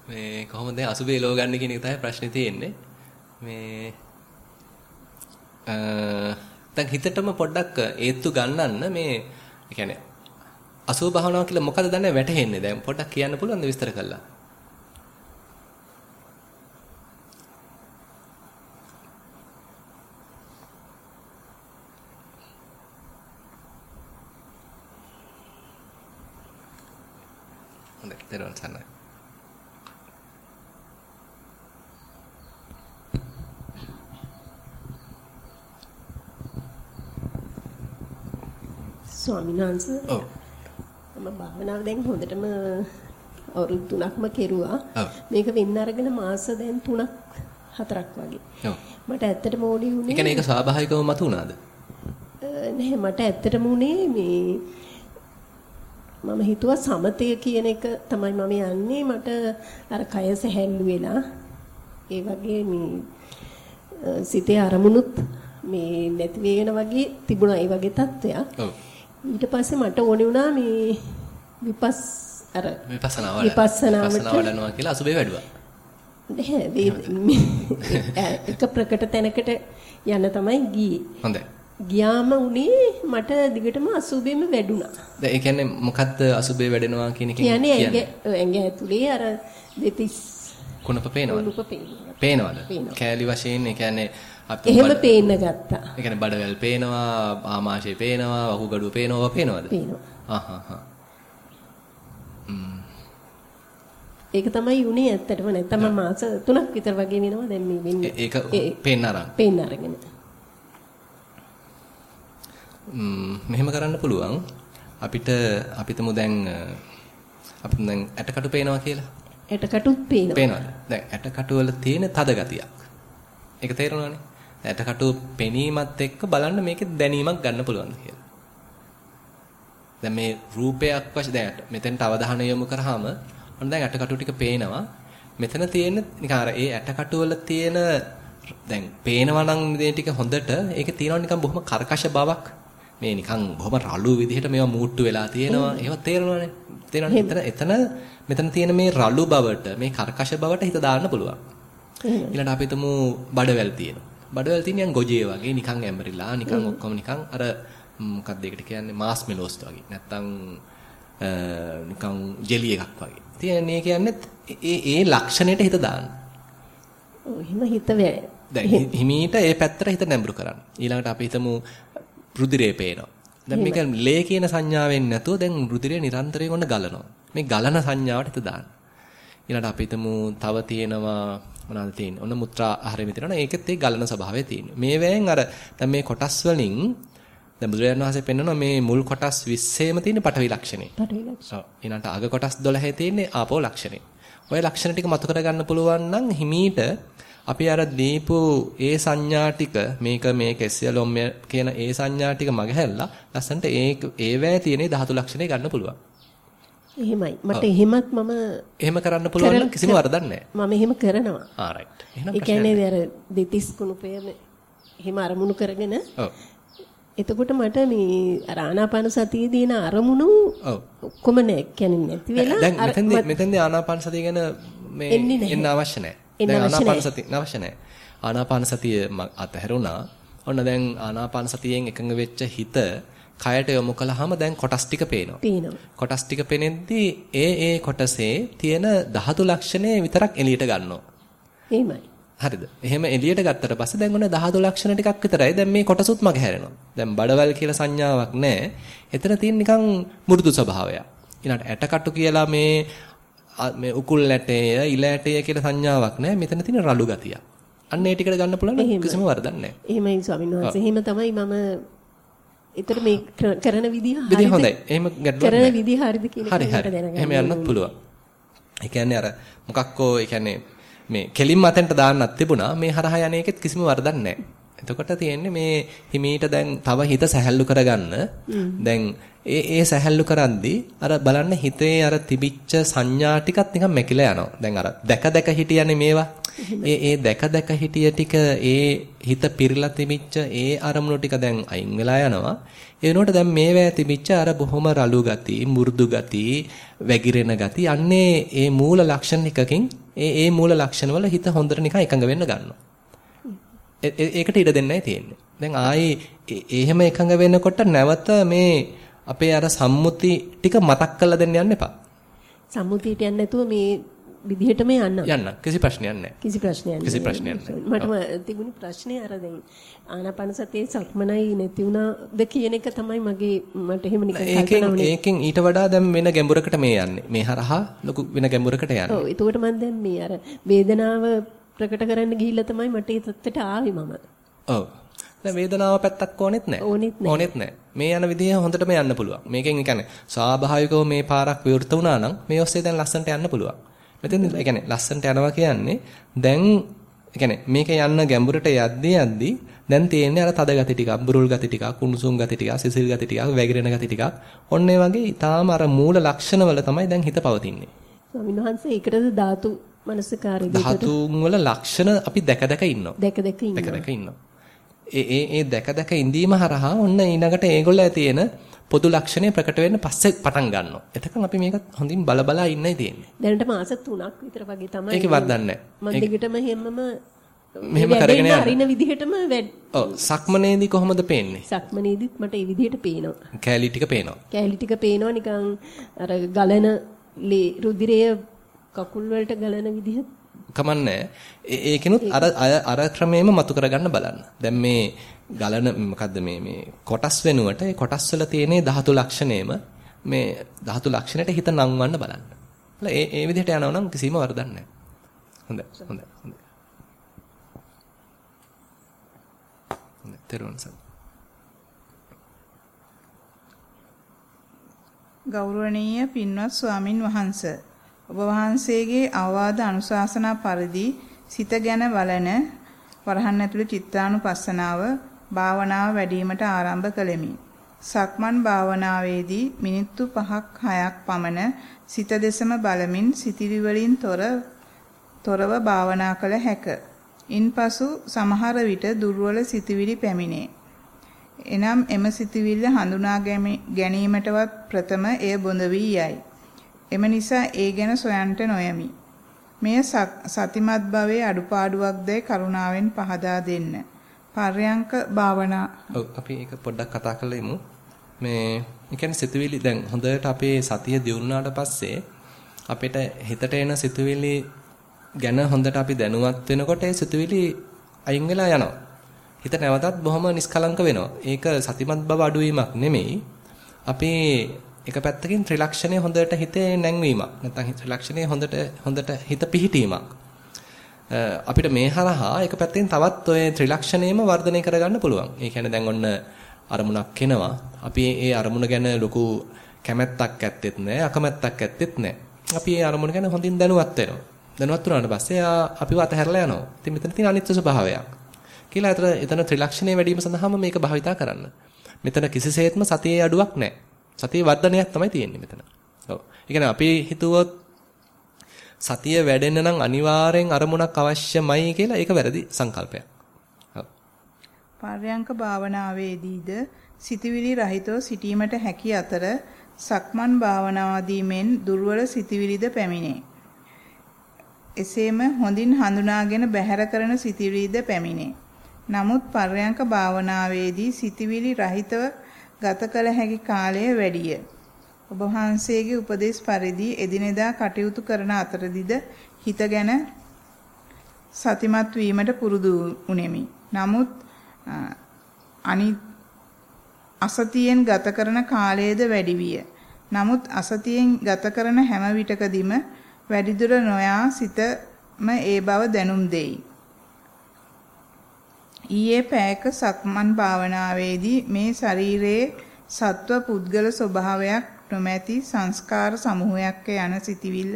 මේ කොහොමද දැන් 80 ලෝ ගන්න කියන එක තමයි ප්‍රශ්නේ තියෙන්නේ. මේ අ දැන් හිතටම පොඩ්ඩක් ඒත්තු ගන්නන්න මේ ඒ කියන්නේ අසුභ භාවනාව කියලා මොකද දන්නේ වැටහෙන්නේ දැන් පොඩ්ඩක් කියන්න පුළුවන්ද විස්තර කරලා සරණයි. ස්වාමීන් වහන්සේ ඔව් මම භාවනාව දැන් හොඳටම අවුරුදු 3ක්ම කෙරුවා. මේක වෙන්න අරගෙන මාස දැන් 3ක් 4ක් වගේ. මට ඇත්තටම ඕනි වුණේ ඒ කියන්නේ ඒක ස්වාභාවිකවම මතුණාද? නැහැ මට ඇත්තටම උනේ මේ මම හිතුවා සමතය කියන එක තමයි මම යන්නේ මට අර කය සැහැල්ලු වෙලා ඒ වගේ මේ සිතේ අරමුණුත් මේ නැති වෙන වගේ තිබුණා ඒ වගේ තත්ත්වයක්. ඔව්. ඊට පස්සේ මට ඕනේ වුණා මේ විපස් අර විපස්සනා විපස්සනාවට විපස්සනා වඩනවා කියලා අසුබේ වැඩුවා. නැහැ එක ප්‍රකට තැනකට යන්න තමයි ගියේ. හොඳයි. ගියාම උනේ මට දිගටම අසුබෙම වැඩුණා. දැන් ඒ කියන්නේ මොකද්ද අසුබේ වැඩෙනවා කියන එක කියන්නේ ඇඟ ඇඟ ඇතුලේ අර දෙතිස් කුණප පේනවද? කුණප පේනවා. පේනවද? පේනවා. කෑලි වශයෙන් ඒ කියන්නේ අපි එහෙම පේන්න ගත්තා. ඒ කියන්නේ බඩවැල් පේනවා, ආමාශය පේනවා, වහුගඩුව පේනවා පේනවද? පේනවා. ආහ් ආහ්. ඒක තමයි උනේ ඇත්තටම නැත්තම් මාස 3ක් විතර වගේ වෙනවා දැන් මේ වෙන්නේ. ඒක පේන්න අරන්. පේන්න අරගෙන. මෙහෙම කරන්න පුළුවන්. අපිට අපිටම දැන් අපිට දැන් ඇටකටු පේනවා කියලා. ඇටකටුත් පේනවා. පේනවද? දැන් ඇටකටු වල තියෙන තද ගතියක්. ඒක තේරෙනවනේ. ඇටකටු පෙනීමත් එක්ක බලන්න මේකේ දැනීමක් ගන්න පුළුවන් කියලා. දැන් මේ රූපයක් වශයෙන් දැන් මෙතෙන්ට අවධානය යොමු කරාම ඔන්න දැන් ඇටකටු ටික පේනවා. මෙතන තියෙන නිකන් අර ඒ ඇටකටු වල තියෙන දැන් පේනවා නම් මේ ටික හොඳට ඒකේ තියෙනවා නිකන් බොහොම කර්කශ බවක්. මේ නිකන් බොහොම රළු විදිහට මේවා මූට්ටු වෙලා තියෙනවා. ඒවා තේරෙනවනේ. තේරෙනවනේ. එතන එතන මෙතන තියෙන මේ රළු බවට මේ කර්කශ බවට හිත දාන්න පුළුවන්. ඊළඟට අපි හිතමු බඩවැල් තියෙනවා. බඩවැල් තියෙන නිකන් ගොජේ වගේ නිකන් ඇඹරිලා නිකන් ඔක්කොම නිකන් අර මොකක්ද ඒකට කියන්නේ මාස් මෙලෝස් වගේ. නැත්තම් නිකන් ජෙලි එකක් වගේ. තියෙන්නේ කියන්නේ ඒ ඒ ලක්ෂණයට හිත දාන්න. ඔව් හිත වැ. දැන් හිමීට ඒ පැත්තට හිත නැඹුරු කරන්න. ඊළඟට අපි හිතමු රුධිරේ පේනවා. දැන් මේක ලේ කියන සංඥාවෙන් නැතුව දැන් රුධිරය නිරන්තරයෙන් ඔන්න ගලනවා. මේ ගලන සංඥාවට හිත දාන්න. ඊළඟට අපි හිතමු තව තියෙනවා මොනවද තියෙන්නේ? ඔන්න මුත්‍රා ආහාරෙම තියෙනවා. ඒකෙත් ඒ ගලන ස්වභාවය තියෙනවා. මේ වෙන් අර දැන් මේ කොටස් වලින් දැන් බුදුරජාණන් වහන්සේ පෙන්වනවා මේ මුල් කොටස් 20ෙම තියෙන පටවි ලක්ෂණේ. පටවි ලක්ෂණ. ඔව්. ඊළඟට අග කොටස් 12 තියෙන්නේ ආපෝ ලක්ෂණේ. ওই ලක්ෂණ ටික මතු කරගන්න පුළුවන් නම් හිමීට අපි අර දීපු ඒ සංඥා ටික මේක මේ කෙස්ය ලොම්ය කියන ඒ සංඥා ටික මගහැරලා ලස්සන්ට ඒ ඒවැය තියෙන ධාතු ලක්ෂණේ ගන්න පුළුවන්. එහෙමයි. මට එහෙමත් මම එහෙම කරන්න පුළුවන් නම් කිසිම වරදක් නැහැ. මම එහෙම කරනවා. ආ රයිට්. එහෙනම් ඒ කියන්නේ අර දෙතිස් කුණුපේම එහෙම අරමුණු කරගෙන ඔව්. එතකොට මට මේ අර ආනාපාන සතියේ දින අරමුණු. ඔක්කොම නැ කියන්නේ නැති වෙලා දැන් මෙතෙන්දී මෙතෙන්දී ආනාපාන සතිය ගැන මේ නැහැ. එන්න අවශ්‍ය නැහැ. එන්න ආනාපාන. සතිය අවශ්‍ය නැහැ. ආනාපාන සතිය අතහැරුණා. ඔන්න දැන් ආනාපාන සතියෙන් එකඟ වෙච්ච හිත කයට යොමු කළාම දැන් කොටස් ටික පේනවා. පේනවා. කොටස් ටික පෙනෙද්දී ඒ ඒ කොටසේ තියෙන ධාතු ලක්ෂණය විතරක් එළියට ගන්නවා. එහෙමයි. හරිද? එහෙම එළියට ගත්තට පස්සේ දැන් ඔන්න ධාතු ලක්ෂණ ටිකක් විතරයි. දැන් මේ කොටසුත් මග හැරෙනවා. දැන් බඩවැල් කියලා සංඥාවක් නැහැ. එතන තියෙන නිකන් මෘදු ස්වභාවයක්. ඊළඟට ඇටකටු කියලා මේ මේ උකුල් ඇටය, ඉල ඇටය කියලා සංඥාවක් නැහැ. මෙතන තියෙන රළු ගතිය. අන්න ඒ ටිකට ගන්න පුළුවන් කිසිම වරදක් නැහැ. එහෙමයි ස්වාමීන් වහන්සේ. එහෙම තමයි මම ඒතර මේ කර- කරන විදිහ විදිහ හරිද? හොඳයි. එහෙම ගැටලුවක් කරන නැහැ. විදිහ හරිද කියන එක හරි මට හරි. දැනගන්න එහෙම යන්නත්. පුළුවන්. ඒ කියන්නේ අර මොකක්කෝ ඒ කියන්නේ මේ කෙලින්ම අතෙන්ට දාන්නත් තිබුණා. මේ හරහා යන එකෙත් කිසිම වරදක් නැහැ. එතකොට තියෙන්නේ මේ හිමීට දැන් තව හිත සැහැල්ලු කරගන්න. දැන් ඒ ඒ සැහැල්ලු කරද්දී අර බලන්න හිතේ අර තිබිච්ච සංඥා ටිකත් නිකන් මැකිලා යනවා. දැන් අර දැක දැක හිටියනේ මේවා. ඒ ඒ දැක දැක හිටිය ටික ඒ හිත පිරලා තිබිච්ච ඒ අරමුණු ටික දැන් අයින් වෙලා යනවා. ඒ වෙනුවට දැන් මේවැය තිබිච්ච අර බොහොම රළු ගති, මෘදු ගති, වැగిරෙන ගති අන්නේ ඒ මූල ලක්ෂණ එකකින් ඒ ඒ මූල ලක්ෂණ වල හිත හොඳට නිකන් එකඟ වෙන්න ගන්නවා. ඒකට ඉඩ දෙන්නයි තියෙන්නේ. දැන් ආයේ එහෙම එකඟ වෙනකොට නැවත මේ අපේ අර සම්මුති ටික මතක් කරලා දෙන්න යන්න එපා. සම්මුතියට යන්නේ නැතුව මේ විදිහටම යන්න. යන්න කිසි ප්‍රශ්නයක් නැහැ. කිසි ප්‍රශ්නයක් කිසි නැහැ. ප්‍රශ්නයක් නැහැ. මටම තිබුණේ ප්‍රශ්නේ අර දැන් ආනාපාන සතියේ සක්මනයි නැති වුණාද කියන එක තමයි මගේ මට එහෙම නිකන් කල්පනා වුණේ. ඒකෙන් ඊට වඩා දැන් වෙන ගැඹුරකට මේ යන්නේ. මේ හරහා ලොකු වෙන ගැඹුරකට යන්නේ. ඔව් එතකොට මම දැන් මේ අර වේදනාව ප්‍රකට කරන්න ගිහිල්ලා තමයි මට ඒ තත්ත්වයට ආවේ මම. ඔව්. දැන් වේදනාව පැත්තක් ඕනෙත් නැහැ. ඕනෙත් නැහැ. ඕනෙත් නැහැ. මේ යන විදිහ හොඳටම යන්න පුළුවන්. මේකෙන් ඒ කියන්නේ ස්වාභාවිකව මේ පාරක් විවෘත වුණා නම් මේ ඔස්සේ දැන් ලස්සනට යන්න පුළුවන්. මෙතෙන් ඒ කියන්නේ ලස්සනට යනවා කියන්නේ දැන් ඒ කියන්නේ මේක යන්න ගැඹුරට යද්දී යද්දී දැන් තියෙන්නේ අර තද ගති ටිකක්, බුරුල් ගති ටිකක්, කුණුසුම් ගති ටිකක්, සිසිල් ගති ටිකක්, වැగిරෙන ගති ටිකක්. ඔන්න ඒ වගේ ඊටාම අර මූල ලක්ෂණ වල තමයි දැන් හිත පවතින්නේ. ස්වාමීන් වහන්සේ ඒකටද ධාතු මනසකාරී ධාතුන් වල ලක්ෂණ අපි දැක දැක ඉන්නවා. දැක දැක ඉන්නවා. දැක දැක ඉන්නවා. ඒ ඒ ඒ දැක දැක ඉඳීම හරහා ඔන්න ඊළඟට ඒගොල්ලෝ තියෙන පොදු ලක්ෂණය ප්‍රකට වෙන්න පස්සේ පටන් ගන්නවා. එතකන් අපි මේක හොඳින් බලබලා ඉන්නයි තියෙන්නේ. දැනට මාස 3ක් විතර වගේ තමයි. ඒකේ වර්ධන්නේ නැහැ. මම දිගටම හැමම මෙහෙම කරගෙන යනවා. හරින විදිහටම. ඔව් සක්මනේදී කොහොමද පේන්නේ? සක්මනේදීත් මට ඒ විදිහට පේනවා. කෑලි ටික පේනවා. කෑලි ටික පේනවා නිකන් අර ගලන රුධිරය කකුල් වලට ගලන විදිහ කමන්නේ. ඒකිනුත් අර අර ක්‍රමෙම මතු කරගන්න බලන්න. දැන් මේ ගලන මොකද්ද මේ මේ කොටස් වෙනුවට ඒ කොටස් වල තියෙන ධාතු ලක්ෂණයම මේ ධාතු ලක්ෂණයට හිත නංවන්න බලන්න. ඒ ඒ විදිහට යනවා නම් කිසිම වරදක් නැහැ. හොඳයි. හොඳයි. හොඳයි. තෙරුවන් සරණයි. ගෞරවනීය පින්වත් ස්වාමින් වහන්සේ ඔබ වහන්සේගේ අවවාද අනුශාසනා පරිදි සිත ගැන බලන වරහන් ඇතුළේ චිත්තානුපස්සනාව භාවනාව වැඩිවීමට ආරම්භ කළෙමි. සක්මන් භාවනාවේදී මිනිත්තු 5ක් 6ක් පමණ සිත දෙසම බලමින් සිතිවි වලින් තොර තොරව භාවනා කළ හැක. ඉන්පසු සමහර විට දුර්වල සිතිවිලි පැමිණේ. එනම් එම සිතිවිල්ල හඳුනා ගැනීමටවත් ප්‍රථම එය බොඳ වී යයි. එම නිසා ඒ ගැන සොයන්ට නොයමි. මෙය සතිමත් භවයේ අඩුපාඩුවක්දයි කරුණාවෙන් පහදා දෙන්න. පර්යංක භාවනා. ඔව් අපි ඒක පොඩ්ඩක් කතා කරලා ඉමු. මේ ඒ කියන්නේ සිතුවිලි දැන් හොඳට අපේ සතිය දියුණුවාට පස්සේ අපිට හිතට එන සිතුවිලි ගැන හොඳට අපි දැනුවත් වෙනකොට ඒ සිතුවිලි අයින් වෙලා යනවා. හිත නැවතත් බොහොම නිස්කලංක වෙනවා. ඒක සතිමත් බව අඩුවීමක් නෙමෙයි. අපි එක පැත්තකින් ත්‍රිලක්ෂණය හොඳට හිතේ නැංවීමක්. නැත්නම් ත්‍රිලක්ෂණය හොඳට හොඳට හිත පිහිටීමක්. අපිට මේ හරහා එක පැත්තෙන් තවත් ඔය ත්‍රිලක්ෂණයම වර්ධනය කරගන්න පුළුවන්. ඒ කියන්නේ දැන් ඔන්න අරමුණක් එනවා. අපි ඒ අරමුණ ගැන ලොකු කැමැත්තක් ඇත්තෙත් නැහැ, අකමැත්තක් ඇත්තෙත් නැහැ. අපි ඒ අරමුණ ගැන හොඳින් දැනුවත් වෙනවා. දැනුවත් වුණාට පස්සේ අපිව අතහැරලා යනවා. ඉතින් මෙතන තියෙන අනිත්‍ය ස්වභාවයක්. කියලා එතන එතන ත්‍රිලක්ෂණය වැඩිම සඳහාම මේක භාවිතා කරන්න. මෙතන කිසිසේත්ම සතියේ අඩුවක් නැහැ. සතියේ වර්ධනයක් තමයි තියෙන්නේ මෙතන. ඔව්. ඒ කියන්නේ අපි හිතුවොත් සතිය වැඩෙන්න නම් අනිවාර්යෙන් අරමුණක් අවශ්‍යමයි කියලා ඒක වැරදි සංකල්පයක්. ඔව්. පර්යංක භාවනාවේදීද සිතවිලි රහිතව සිටීමට හැකි අතර සක්මන් භාවනාදී මෙන් දුර්වල සිතවිලිද පැමිණේ. එසේම හොඳින් හඳුනාගෙන බැහැර කරන සිතවිලිද පැමිණේ. නමුත් පර්යංක භාවනාවේදී සිතවිලි රහිතව ගත කළ හැකි කාලය වැඩිය. ඔබ වහන්සේගේ උපදේශ පරිදි එදිනෙදා කටයුතු කරන අතරදිද හිත ගැන සතිමත් වීමට පුරුදු උනේමි. නමුත් අනි අසතියෙන් ගත කරන කාලයේද වැඩි විය. නමුත් අසතියෙන් ගත කරන හැම විටකදීම වැඩිදුර නොයා සිතම ඒ බව දැනුම් දෙයි. ඊයේ පැයක සක්මන් භාවනාවේදී මේ ශරීරයේ සත්ව පුද්ගල ස්වභාවයක් නොමැති සංස්කාර සමූහයක් යන සිටිවිල්ල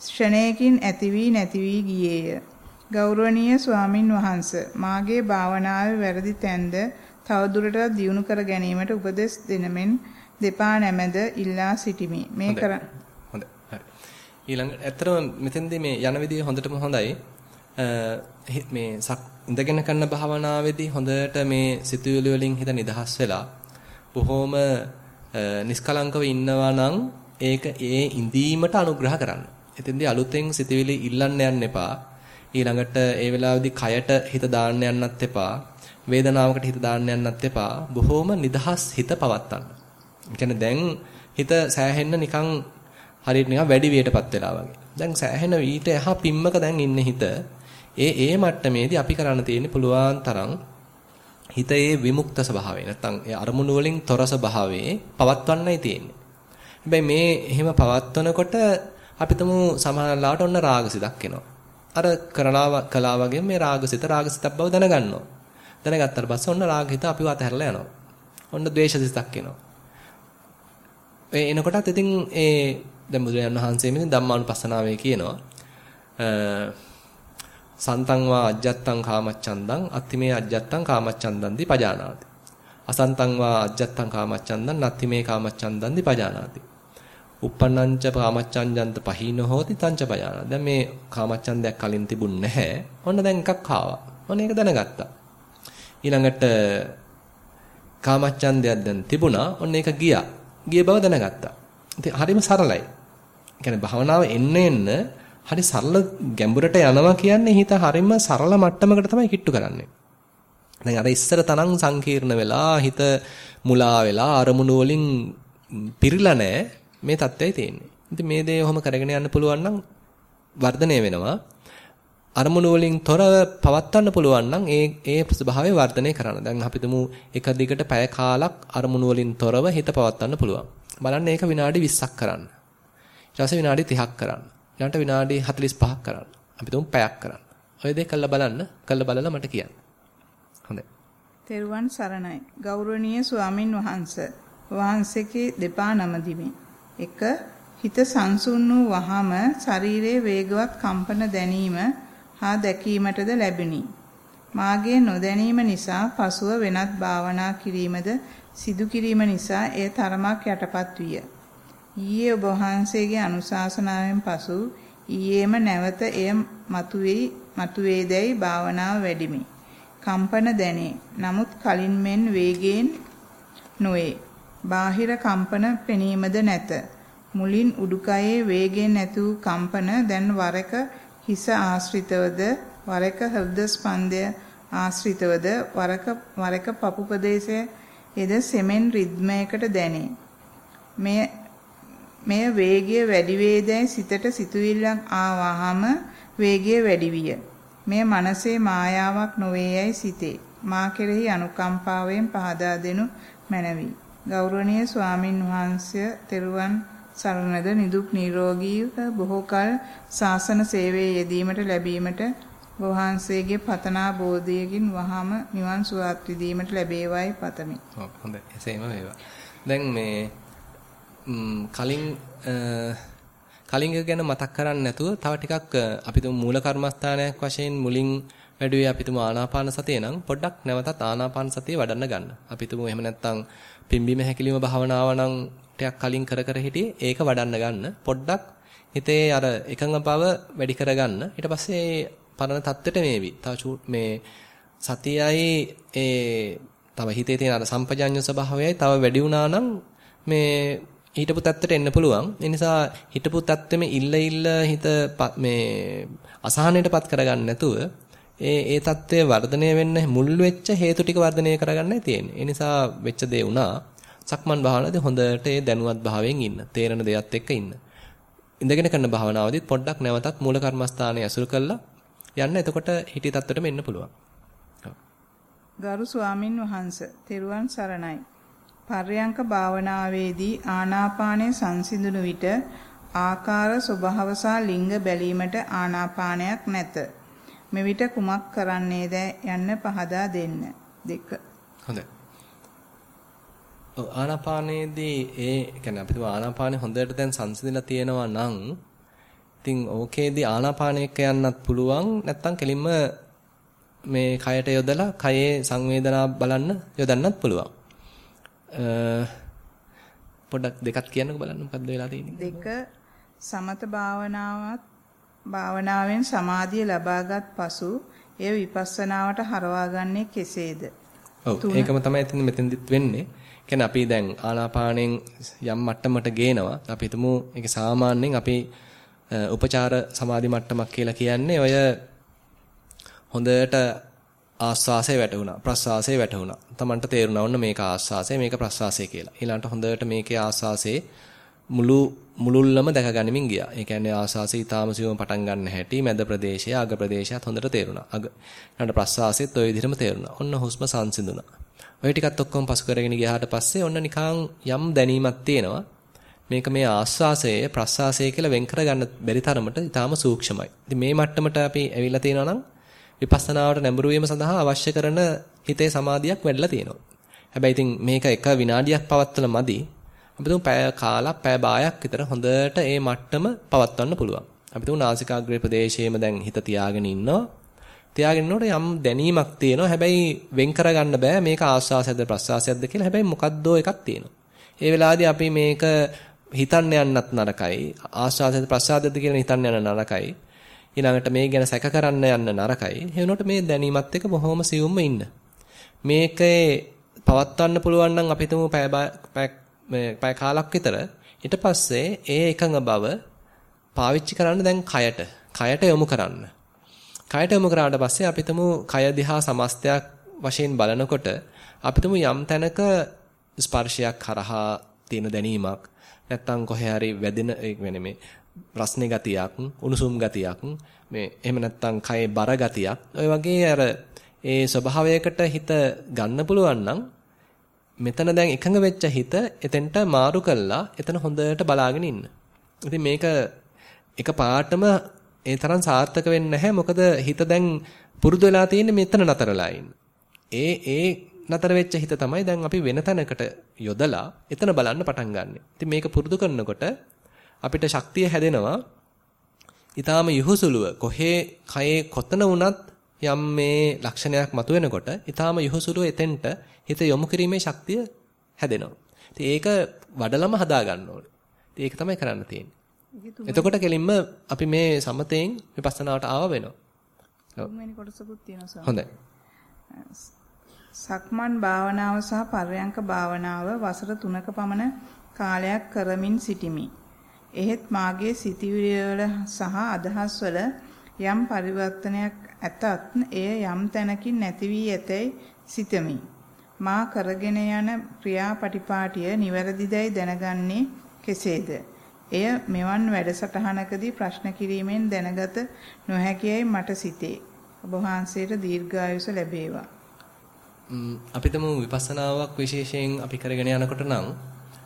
ශ්‍රණයකින් ඇති වී නැති වී ගියේය. ගෞරවනීය ස්වාමින් වහන්සේ මාගේ භාවනාවේ වැරදි තැන්ද තවදුරටත් දියුණු කර ගැනීමට උපදෙස් දෙනමෙන් දෙපා නැමෙද ඉල්ලා සිටිමි. මේ කර හොඳයි. හරි. ඊළඟ ඇත්තටම මෙතෙන්දී මේ යන විදිය හොඳටම හොඳයි. මේ ඉඳගෙන කරන භාවනාවේදී හොඳට මේ සිතුවිලි වලින් හිත නිදහස් වෙලා බොහොම නිස්කලංකව ඉන්නවා නම් ඒක ඒ ඉඳීමට අනුග්‍රහ කරන්න. එතෙන්දී අලුතෙන් සිතුවිලි ඉල්ලන්න යන්න එපා. ඊළඟට ඒ වෙලාවේදී කයට හිත දාන්න යන්නත් එපා. වේදනාවකට හිත දාන්න යන්නත් එපා. බොහොම නිදහස් හිත පවත්තන්න. ඒ දැන් හිත සෑහෙන්න නිකන් හරියට නිකන් වැඩි වියටපත් වෙලා වගේ. දැන් සෑහෙන ඊට එහා පිම්මක දැන් ඉන්නේ හිත. ඒ ඒ මට්ටමේදී අපි කරන්න තියෙන්නේ පුළුවන් තරම් හිතේ විමුක්ත ස්වභාවය නැත්තම් ඒ අරමුණු වලින් තොර ස්වභාවයේ පවත්වන්නයි තියෙන්නේ. හැබැයි මේ එහෙම පවත්වනකොට අපි තමු සමහරලාට ඔන්න රාගසිතක් එනවා. අර කරලා කලා වගේ මේ රාගසිත රාගසිතක් බව දැනගන්නවා. දැනගත්තාට පස්සේ ඔන්න රාගහිත අපිව අතහැරලා යනවා. ඔන්න ද්වේෂසිතක් එනවා. ඒ එනකොටත් ඉතින් ඒ දැන් බුදුරජාණන් වහන්සේ මෙතන ධම්මානුපස්සනාවේ කියනවා සන්තං වා අජ්ජත්තං කාමච්ඡන්දං අත්තිමේ අජ්ජත්තං කාමච්ඡන්දන්ති පජානාති. අසන්තං වා අජ්ජත්තං කාමච්ඡන්දං නත්තිමේ කාමච්ඡන්දන්ති පජානාති. uppannanca කාමච්ඡන්ජන්ත පහීන හෝති තංච පජානාති. දැන් මේ කාමච්ඡන්දයක් කලින් තිබුණ නැහැ. ඔන්න දැන් එකක් ආවා. ඔන්න ඒක දැනගත්තා. ඊළඟට කාමච්ඡන්දයක් දැන් තිබුණා. ඔන්න ඒක ගියා. ගිය බව දැනගත්තා. ඉතින් හරිම සරලයි. ඒ කියන්නේ භවනාව එන්න එන්න හරි සරල ගැඹුරට යනවා කියන්නේ හිත හරිම සරල මට්ටමකට තමයි කිට්ටු කරන්නේ. දැන් අර ඉස්සර තරම් සංකීර්ණ වෙලා හිත මුලා වෙලා අරමුණු වලින් පිරීලා නැහැ මේ தත්ත්වය තියෙන්නේ. ඉතින් මේ දේ ඔහොම කරගෙන යන්න පුළුවන් නම් වර්ධනය වෙනවා. අරමුණු වලින් තොරව පවත්වන්න පුළුවන් නම් ඒ ඒ ස්වභාවය වර්ධනය කරන්න. දැන් අපි තුමු එක දිගට පැය කාලක් අරමුණු වලින් තොරව හිත පවත්වන්න පුළුවන්. බලන්න ඒක විනාඩි 20ක් කරන්න. ඊට පස්සේ විනාඩි 30ක් කරන්න. ඊළඟට විනාඩි 45ක් කරන්න. අපි තුමු පැයක් කරන්න. ඔය දේ කළා බලන්න. කළා බලලා මට කියන්න. හොඳයි. තෙරුවන් සරණයි. ගෞරවනීය ස්වාමින් වහන්සේ. වහන්සේගේ දෙපා නමදිමි. 1. හිත සංසුන් වූ වහම ශරීරයේ වේගවත් කම්පන දැනීම හා දැකීමටද ලැබුණි. මාගේ නොදැනීම නිසා පසුව වෙනත් භාවනා කිරීමද සිදු කිරීම නිසා එය තරමක් යටපත් විය. ඊයේ ඔබ වහන්සේගේ අනුශාසනාවෙන් පසු ඊයේම නැවත එය මතුවේයි මතුවේදැයි භාවනාව වැඩිමි. කම්පන දැනේ. නමුත් කලින් මෙන් වේගයෙන් නොවේ. බාහිර කම්පන පෙනීමද නැත. මුලින් උඩුකයේ වේගයෙන් ඇති වූ කම්පන දැන් වරක හිස ආශ්‍රිතවද වරක හෘද ස්පන්දය ආශ්‍රිතවද වරක වරක පපු ප්‍රදේශයේ එද සෙමෙන් රිද්මයකට දැනේ. මෙය මෙය වේගය වැඩි වේදැයි සිතට සිතුවිල්ලක් ආවහම වේගය වැඩි විය. මෙය මනසේ මායාවක් නොවේයයි සිතේ. මා කෙරෙහි අනුකම්පාවෙන් පහදා දෙනු මැනවි. ගෞරවනීය ස්වාමින් වහන්සේ තෙරුවන් සරණද නිදුක් නිරෝගීව බොහෝ කල ශාසන සේවයේ යෙදීමට ලැබීමට වහන්සේගේ පතනා බෝධියකින් වහම නිවන් සුවත් විදීමට ලැබේවායි පතමි. ඔව් හොඳයි. එසේම වේවා. දැන් මේ කලින් කලින් ගැන මතක් කරන්නේ නැතුව තව ටිකක් අපි තුමු මූල කර්මස්ථානයක් වශයෙන් මුලින් වැඩුවේ අපි තුමු ආනාපාන සතිය නම් පොඩ්ඩක් නැවතත් ආනාපාන සතිය වඩන්න ගන්න. අපි තුමු එහෙම නැත්නම් පිම්බීම හැකිලිම භාවනාව නම් ටිකක් කලින් කර කර හිටියේ ඒක වඩන්න ගන්න. පොඩ්ඩක් හිතේ අර එකඟ බව වැඩි කරගන්න. ඊට පස්සේ පරණ தත්ත්වයට මේවි. තව මේ සතියයි ඒ තව හිතේ තියෙන අර සම්පජාඤ්ඤ ස්වභාවයයි තව වැඩි වුණා නම් මේ හිටපු තත්ත්වයට එන්න පුළුවන්. ඒ නිසා හිටපු තත්ත්වෙම ඉල්ල ඉල්ල හිත මේ අසහනයටපත් කරගන්න නැතුව ඒ ඒ தත්ත්වය වර්ධනය වෙන්න මුල් වෙච්ච හේතු ටික වර්ධනය කරගන්නයි තියෙන්නේ. ඒ නිසා වෙච්ච දේ වුණා. සක්මන් භාවනාවේදී හොඳට ඒ දැනුවත් භාවයෙන් ඉන්න. තේරෙන දෙයත් එක්ක ඉන්න. ඉඳගෙන කරන භාවනාවේදීත් පොඩ්ඩක් නැවතත් මූල කර්මස්ථානයේ අසුර කළා යන්න එතකොට හිටි තත්ත්වයටම එන්න පුළුවන්. ගරු ස්වාමින් වහන්සේ තෙරුවන් සරණයි. පර්යංක භාවනාවේදී ආනාපානය සංසිඳුණු විට ආකාර ස්වභාව සහ ලිංග බැලීමට ආනාපානයක් නැත. මෙවිට කුමක් කරන්නේද යන්න පහදා දෙන්න. දෙක. හොඳයි. ආනාපානයේදී ඒ කියන්නේ අපිට ආනාපානෙ හොඳට දැන් සංසිඳලා තියෙනවා නම් ඉතින් ඕකේදී ආනාපානයක යන්නත් පුළුවන් නැත්නම් කෙලින්ම මේ කයට යොදලා කයේ සංවේදනා බලන්න යොදන්නත් පුළුවන්. පොඩ්ඩක් දෙකක් කියන්නකෝ බලන්න මොකද්ද වෙලා තියෙන්නේ. දෙක සමත භාවනාවත් භාවනාවෙන් සමාධිය ලබාගත් පසු එය විපස්සනාවට හරවාගන්නේ කෙසේද? ඔව් ඒකම තමයි ඉතින් මෙතෙන්දිත් වෙන්නේ. කියන්නේ අපි දැන් ආනාපානෙන් යම් මට්ටමකට ගේනවා. අපි හිතමු ඒක සාමාන්‍යයෙන් අපි උපචාර සමාධි මට්ටමක් කියලා කියන්නේ ඔය හොඳට ආස්වාසය වැටුණා ප්‍රස්වාසය වැටුණා. Tamanට තේරුණා වුණ මේක ආස්වාසය මේක ප්‍රස්වාසය කියලා. ඊළඟට හොඳට මේකේ ආස්වාසයේ මුළු මුලුල්ලම දැකගනිමින් ගියා. ඒ කියන්නේ ආස්වාසය ඊටාම සිවම පටන් ගන්න හැටි මැද ප්‍රදේශය අග ප්‍රදේශයත් හොඳට තේරුණා. අග ඊළඟට ප්‍රස්වාසයත් ওই විදිහටම තේරුණා. ඔන්න හුස්ම සංසිඳුණා. ඔය ටිකත් ඔක්කොම පසු කරගෙන ගියාට පස්සේ ඔන්න නිකන් යම් දැනීමක් තියෙනවා. මේක මේ ආස්වාසය ප්‍රස්වාසය කියලා වෙන් කරගන්න බැරි තරමට ඊටාම සූක්ෂමයි. ඉතින් මේ මට්ටමට අපි ඇවිල්ලා තියෙනවා නම් විපස්සනාවට නැඹුරු වීම සඳහා අවශ්‍ය කරන හිතේ සමාධියක් වැඩිලා තියෙනවා. හැබැයි ඉතින් මේක එක විනාඩියක් පවත්වල මදි. අපි තුමු පැය කාලක් පැය භාගයක් විතර හොඳට මේ මට්ටම පවත්වන්න පුළුවන්. අපි තුමු නාසිකාග්‍රේ ප්‍රදේශයේම දැන් හිත තියාගෙන ඉන්නවා. තියාගෙන ඉන්නකොට යම් දැනීමක් තියෙනවා. හැබැයි වෙන් කරගන්න බෑ මේක ආස්වාසයක්ද ප්‍රස්වාසයක්ද කියලා. හැබැයි මොකද්දෝ එකක් තියෙනවා. ඒ වෙලාවේදී අපි මේක හිතන්න යන්නත් නරකයි. ආස්වාසයද ප්‍රස්වාසයද කියලා හිතන්න යන නරකයි. ඊළඟට මේ ගැන සැක කරන්න යන්න නරකයි. ඒ වෙනකොට මේ දැනීමත් එක්ක බොහොම සියුම්ම ඉන්න. මේකේ පවත්වන්න පුළුවන් නම් අපි තුමු පැය පැය කාලක් විතර ඊට පස්සේ ඒ එකඟ බව පාවිච්චි කරන්න දැන් කයට කයට යොමු කරන්න. කයට යොමු කරාට පස්සේ අපි තුමු කය දිහා සමස්තයක් වශයෙන් බලනකොට අපි තුමු යම් තැනක ස්පර්ශයක් කරහා තියෙන දැනීමක් නැත්තම් කොහේ හරි වැදෙන ඒ කියන්නේ මේ රස්නේ ගතියක් උණුසුම් ගතියක් මේ එහෙම නැත්තම් කයේ බර ගතියක් ඔය වගේ අර ඒ ස්වභාවයකට හිත ගන්න පුළුවන් නම් මෙතන දැන් එකඟ වෙච්ච හිත එතෙන්ට මාරු කළා එතන හොඳට බලාගෙන ඉන්න. ඉතින් මේක එක පාටම ඒ තරම් සාර්ථක වෙන්නේ නැහැ. මොකද හිත දැන් පුරුදු වෙලා තියෙන්නේ මෙතන නතරලා ඒ ඒ නතර වෙච්ච හිත තමයි දැන් අපි වෙන තැනකට යොදලා එතන බලන්න පටන් ගන්න. ඉතින් මේක පුරුදු කරනකොට අපිට ශක්තිය හැදෙනවා. ඊටාම යහුසුලුව කොහේ කයේ කොතන වුණත් යම් මේ ලක්ෂණයක් මතුවෙනකොට ඊටාම යහුසුලුව එතෙන්ට හිත යොමු කිරීමේ ශක්තිය හැදෙනවා. ඉතින් ඒක වඩලම හදා ගන්න ඕනේ. ඉතින් ඒක තමයි කරන්න තියෙන්නේ. එතකොට කෙලින්ම අපි මේ සමතෙන් විපස්සනාවට ආව වෙනවා. තුන්වෙනි කොටසකුත් තියෙනවා හොඳයි. සක්මන් භාවනාව සහ පර්යංක භාවනාව වසර 3ක පමණ කාලයක් කරමින් සිටිමි. එහෙත් මාගේ සිතිවිලි වල සහ අදහස් වල යම් පරිවර්තනයක් ඇතත් එය යම් තැනකින් නැති වී ඇතැයි සිතමි. මා කරගෙන යන ක්‍රියාපටිපාටිය නිවැරදිදයි දැනගන්නේ කෙසේද? එය මෙවන් වැඩසටහනකදී ප්‍රශ්න කිරීමෙන් දැනගත නොහැකියයි මට සිතේ. ඔබ වහන්සේට දීර්ඝායුෂ ලැබේවා. අපිටම විපස්සනාවක් විශේෂයෙන් අපි කරගෙන යනකොට නම්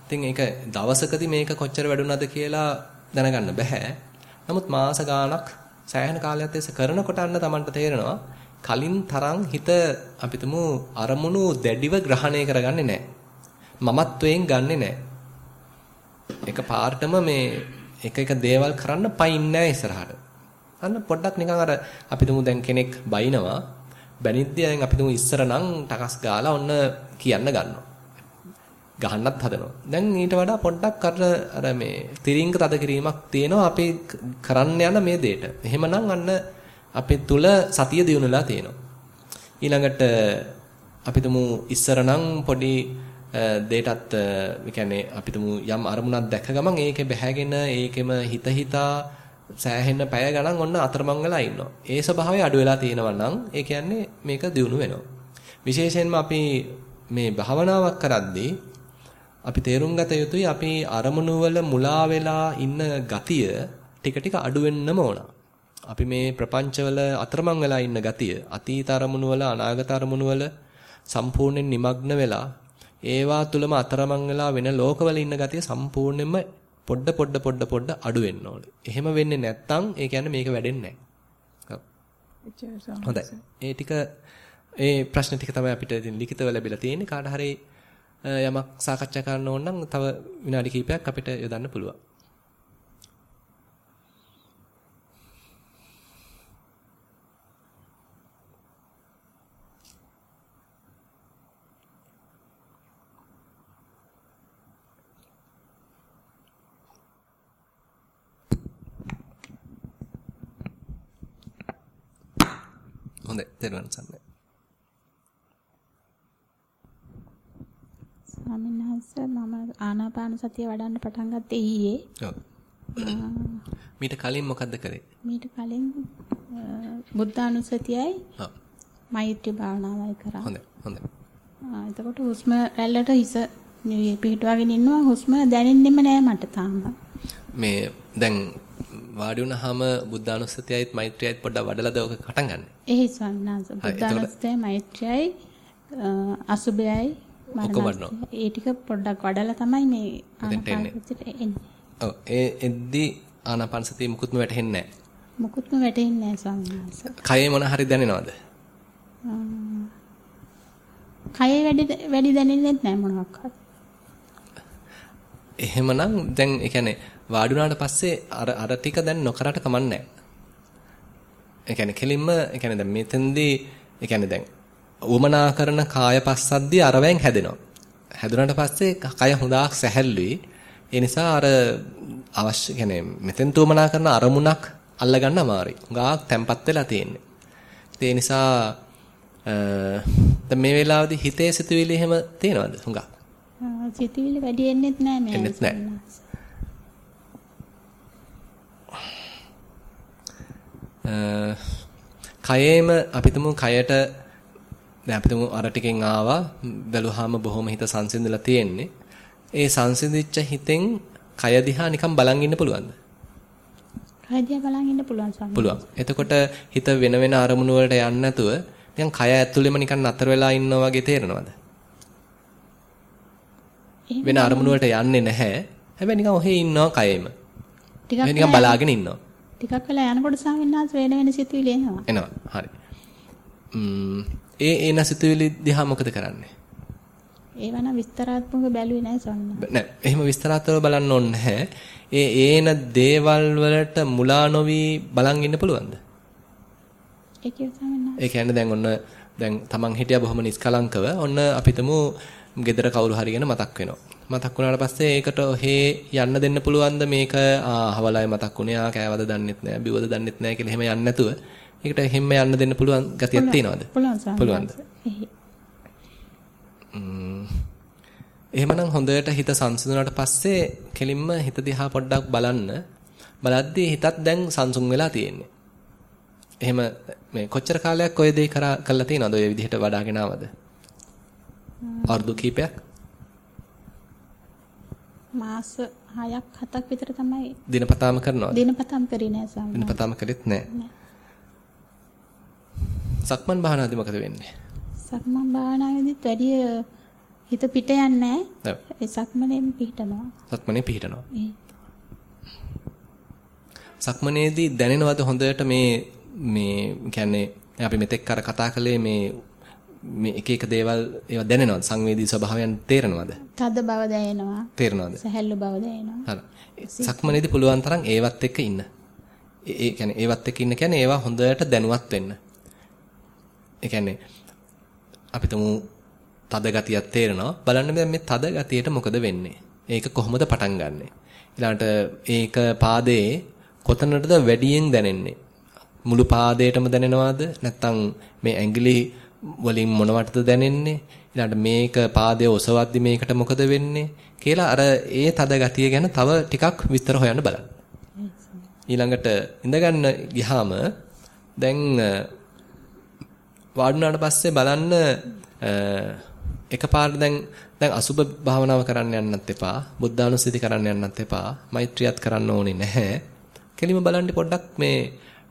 ඉතින් ඒක දවසකදී මේක කොච්චර වැඩුණාද කියලා දැනගන්න බෑ. නමුත් මාස ගාණක් සෑහෙන කාලයක් තිස්සේ කරනකොට අන්න Tamanට තේරෙනවා කලින් තරම් හිත අපිටම අරමුණු දැඩිව ග්‍රහණය කරගන්නේ නැහැ. මමත්වයෙන් ගන්නෙ නැහැ. එක පාර්ටම මේ එක එක දේවල් කරන්න පයින් නැහැ ඉස්සරහට. අන්න පොඩ්ඩක් නිකන් අර අපිටම දැන් කෙනෙක් බයිනවා බැනිද්දී දැන් අපිටම ඉස්සර නම් ටකස් ගාලා ඔන්න කියන්න ගන්නවා. ගහන්නත් හදනවා. දැන් ඊට වඩා පොඩ්ඩක් අර අර මේ තිරින්ක තද කිරීමක් තියෙනවා අපි කරන්න යන මේ දෙයට. එහෙමනම් අන්න අපේ තුල සතිය දියුණුලා තියෙනවා. ඊළඟට අපිටම ඉස්සර නම් පොඩි දෙයටත් ඒ කියන්නේ අපිටම යම් අරමුණක් දැක්ක ගමන් ඒකේ බැහැගෙන ඒකෙම හිත හිතා සෑහෙන පැය ගණන් ඔන්න අතරමං වෙලා ඉන්නවා. ඒ ස්වභාවය අඩු වෙලා තියෙනවා නම් ඒ කියන්නේ මේක දියුණු වෙනවා. විශේෂයෙන්ම අපි මේ භාවනාවක් කරද්දී අපි තේරුම් ගත යුතුයි අපි අරමුණු වල මුලා වෙලා ඉන්න ගතිය ටික ටික අඩු වෙන්නම ඕන. අපි මේ ප්‍රපංචවල අතරමං වෙලා ඉන්න ගතිය අතීත අරමුණු වල අනාගත අරමුණු වල සම්පූර්ණයෙන් নিমগ্ন වෙලා ඒවා තුලම අතරමං වෙලා වෙන ලෝකවල ඉන්න ගතිය සම්පූර්ණයෙන්ම පොඩ පොඩ පොඩ පොඩ අඩු වෙන්න ඕනේ. එහෙම වෙන්නේ නැත්නම් ඒ කියන්නේ මේක වැඩෙන්නේ නැහැ. හොඳයි. ඒ ටික ඒ ප්‍රශ්න ටික තමයි අපිට ඉතින් ලිඛිතව ලැබිලා තියෙන්නේ. කාට හරි යමක් සාකච්ඡා කරන්න ඕන නම් තව විනාඩි කිහිපයක් අපිට යොදන්න පුළුවන්. හොඳයි තේරුවන් සන්නයි. ස්වාමීන් වහන්සේ මම ආනාපාන සතිය වඩන්න පටන් ගත්තේ ඊයේ. මීට කලින් මොකද්ද කරේ? මීට කලින් බුද්ධානුස්සතියයි. මෛත්‍රී භාවනාවයි කරා. හොඳයි හොඳයි. එතකොට හුස්ම රැල්ලට හිස පිහිටුවාගෙන ඉන්නවා හුස්ම දැනෙන්නෙම නෑ මට තාම. මේ දැන් වාඩි වුණාම බුද්ධානුස්සතියයිත් මෛත්‍රියයිත් පොඩ්ඩක් වඩලාද ඔක පටන් ගන්න. එහේ ස්වාමීන් වහන්සේ බුද්ධානුස්සතියයි මෛත්‍රියයි අසුබයයි මරණ ඒ ටික පොඩ්ඩක් වඩලා තමයි මේ ආනාපානසතියට එන්නේ. ඔව් ඒ එද්දි ආනාපානසතිය මුකුත්ම වැටහෙන්නේ නැහැ. මුකුත්ම වැටෙන්නේ නැහැ ස්වාමීන්. කයේ මොන හරි දැනෙනවද? කයේ වැඩි වැඩි දැනෙන්නේ නැහැ මොනවාක්වත්. එහෙමනම් දැන් ඒ කියන්නේ වාඩි වුණාට පස්සේ අර අර ටික දැන් නොකරට කමන්නේ ඒ කියන්නේ කෙලින්ම ඒ කියන්නේ දැන් මෙතෙන්දී ඒ කියන්නේ දැන් උමනා කරන කාය පස්සද්දී අරවෙන් හැදෙනවා. හැදුනට පස්සේ කය හුඟක් සැහැල්ලුයි. ඒ නිසා අර අවශ්‍ය කියන්නේ මෙතෙන් තුමනා කරන අරමුණක් අල්ලගන්න අමාරුයි. හුඟක් තැම්පත් වෙලා තියෙන්නේ. ඒ නිසා දැන් මේ වෙලාවේදී හිතේ සිතුවිලි එහෙම තියෙනවද හුඟක්? සිතුවිලි වැඩි එන්නෙත් නෑ මේ. එන්නෙත් නෑ. කයේම අපිටම කයට දැන් අපිටම අර ටිකෙන් ආවා බැලුවාම බොහොම හිත සංසිඳලා තියෙන්නේ. ඒ සංසිඳිච්ච හිතෙන් කය දිහා නිකන් බලන් ඉන්න පුළුවන්ද? කය දිහා බලන් ඉන්න පුළුවන් සම්මත. පුළුවන්. එතකොට හිත වෙන වෙන අරමුණු වලට යන්නේ නැතුව නිකන් කය ඇතුළෙම නිකන් නතර වෙලා ඉන්නවා වගේ තේරෙනවද? වෙන අරමුණු වලට යන්නේ නැහැ. හැබැයි නිකන් ඔහේ ඉන්නවා කයෙම. ටිකක් නිකන් බලාගෙන ඉන්නවා. ටිකක් වෙලා යනකොට සාමින්නාස් වෙන වෙන සිතුවිලි එනවා. එනවා. හරි. ඒ එන සිතුවිලි දිහා මොකද කරන්නේ? ඒව නම් විස්තරාත්මකව බැලුවේ නැහැ සොන්න. නෑ. එහෙම විස්තරාත්මකව බලන්න ඕනේ නැහැ. ඒ ඒන දේවල් වලට මුලා නොවි බලන් ඉන්න පුළුවන්ද? ඒ කියන්නේ ඒ කියන්නේ දැන් ඔන්න දැන් තමන් හිටියා බොහොම නිස්කලංකව ඔන්න අපිටම ගෙදර කවුරු හරි ගැන මතක් වෙනවා. මතක් වුණාට පස්සේ ඒකට ඔහේ යන්න දෙන්න පුළුවන්ද මේක ආහවලයි මතක් වුණේ ආ කෑවද දන්නෙත් නෑ බිව්වද දන්නෙත් නෑ කියලා එහෙම යන්නේ නැතුව ඒකට හැම යන්න දෙන්න පුළුවන් ගතියක් තියෙනවද? පුළුවන්? එහෙමනම් හොඳට හිත සංසිඳුණාට පස්සේ කෙලින්ම හිත දිහා පොඩ්ඩක් බලන්න. බලද්දී හිතත් දැන් සංසුන් වෙලා තියෙන්නේ. එහෙම මේ කොච්චර කාලයක් ඔය දේ කරා කළා තියෙනවද ඔය විදිහට වඩාගෙන ආවද? අවුරුදු කීපයක්? මාස 6ක් 7ක් විතර තමයි දිනපතාම කරනවද? දිනපතාම කරේ නෑ සාම. දිනපතාම කළෙත් නෑ. සක්මන් භාවනාදී මොකද වෙන්නේ? සක්මන් භාවනාවේදීත් වැඩි හිත පිට යන්නේ නෑ. ඒ සක්මනේම පිහිටනවා. සක්මනේ පිහිටනවා. සක්මනේදී දැනෙනවද හොඳට මේ මේ කියන්නේ අපි මෙතෙක් අර කතා කළේ මේ මේ එක එක දේවල් ඒවා දැනෙනවද සංවේදී ස්වභාවයන් තේරෙනවද? තද බව දැනෙනවා. තේරෙනවද? සැහැල්ලු බව දැනෙනවා. හරි. සක්මනේදී පුළුවන් තරම් ඒවත් එක්ක ඉන්න. ඒ කියන්නේ ඒවත් එක්ක ඉන්න කියන්නේ ඒවා හොඳට දැනුවත් වෙන්න. ඒ කියන්නේ අපි තුමු තද ගතියක් තේරෙනවා. බලන්න දැන් මේ තද ගතියට මොකද වෙන්නේ? ඒක කොහොමද පටන් ගන්නෙ? ඊළඟට ඒක පාදයේ කොතනටද වැඩියෙන් දැනෙන්නේ? මුළු පාදයටම දැනෙනවද? නැත්නම් මේ ඇඟිලි වලින් මොනවටද දැනෙන්නේ? ඊළඟට මේක පාදයේ ඔසවද්දි මේකට මොකද වෙන්නේ? කියලා අර ඒ තද ගතිය ගැන තව ටිකක් විස්තර හොයන්න බලන්න. ඊළඟට ඉඳගන්න ගියාම දැන් වාඩුණාට පස්සේ බලන්න එකපාරට දැන් දැන් අසුබ භාවනාව කරන්න යන්නත් එපා බුද්ධානුස්සති කරන්න යන්නත් එපා මෛත්‍රියත් කරන්න ඕනේ නැහැ. කෙලිම බලන්න පොඩ්ඩක් මේ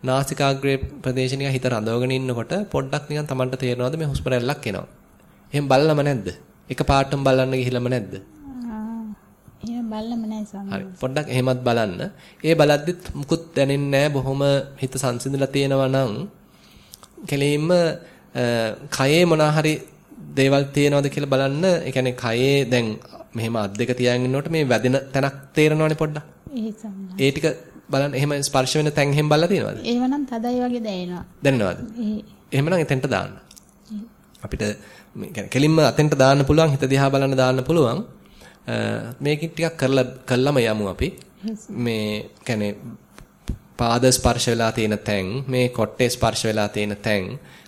නාසිකාග්‍රේ ප්‍රදේශ නිකන් හිත රඳවගෙන ඉන්නකොට පොඩ්ඩක් නිකන් Tamanට තේරෙනවද මේ හුස්ම රැල්ලක් එනවා? එහෙම බලලම නැද්ද? එක පාටම බලන්න ගිහිල්ලාම නැද්ද? එහෙම බලලම නැහැ සමහර හරි. පොඩ්ඩක් එහෙමත් බලන්න. ඒ බලද්දිත් මුකුත් දැනෙන්නේ නැහැ. බොහොම හිත සංසිඳලා තියෙනවා නම් කෙලින්ම කයේ මොනවා හරි දේවල් තියෙනවද කියලා බලන්න. ඒ කියන්නේ කයේ දැන් මෙහෙම අත් දෙක තියාගෙන ඉන්නකොට මේ වැදෙන තැනක් තේරෙනවනේ පොඩ්ඩක්. ඒ ටික බලන්න එහෙම ස්පර්ශ වෙන තැන් එහෙම බලලා තියෙනවද? ඒවනම් තදයි වගේ දැනෙනවා. දැනෙනවද? එහෙමනම් එතෙන්ට දාන්න. අපිට يعني කෙලින්ම අතෙන්ට දාන්න පුළුවන් හිත දිහා බලන්න දාන්න පුළුවන්. මේකෙන් ටිකක් කරලා කළාම යමු අපි. මේ يعني පාද ස්පර්ශ වෙලා තියෙන තැන්, මේ කොට්ටේ ස්පර්ශ වෙලා තියෙන තැන්,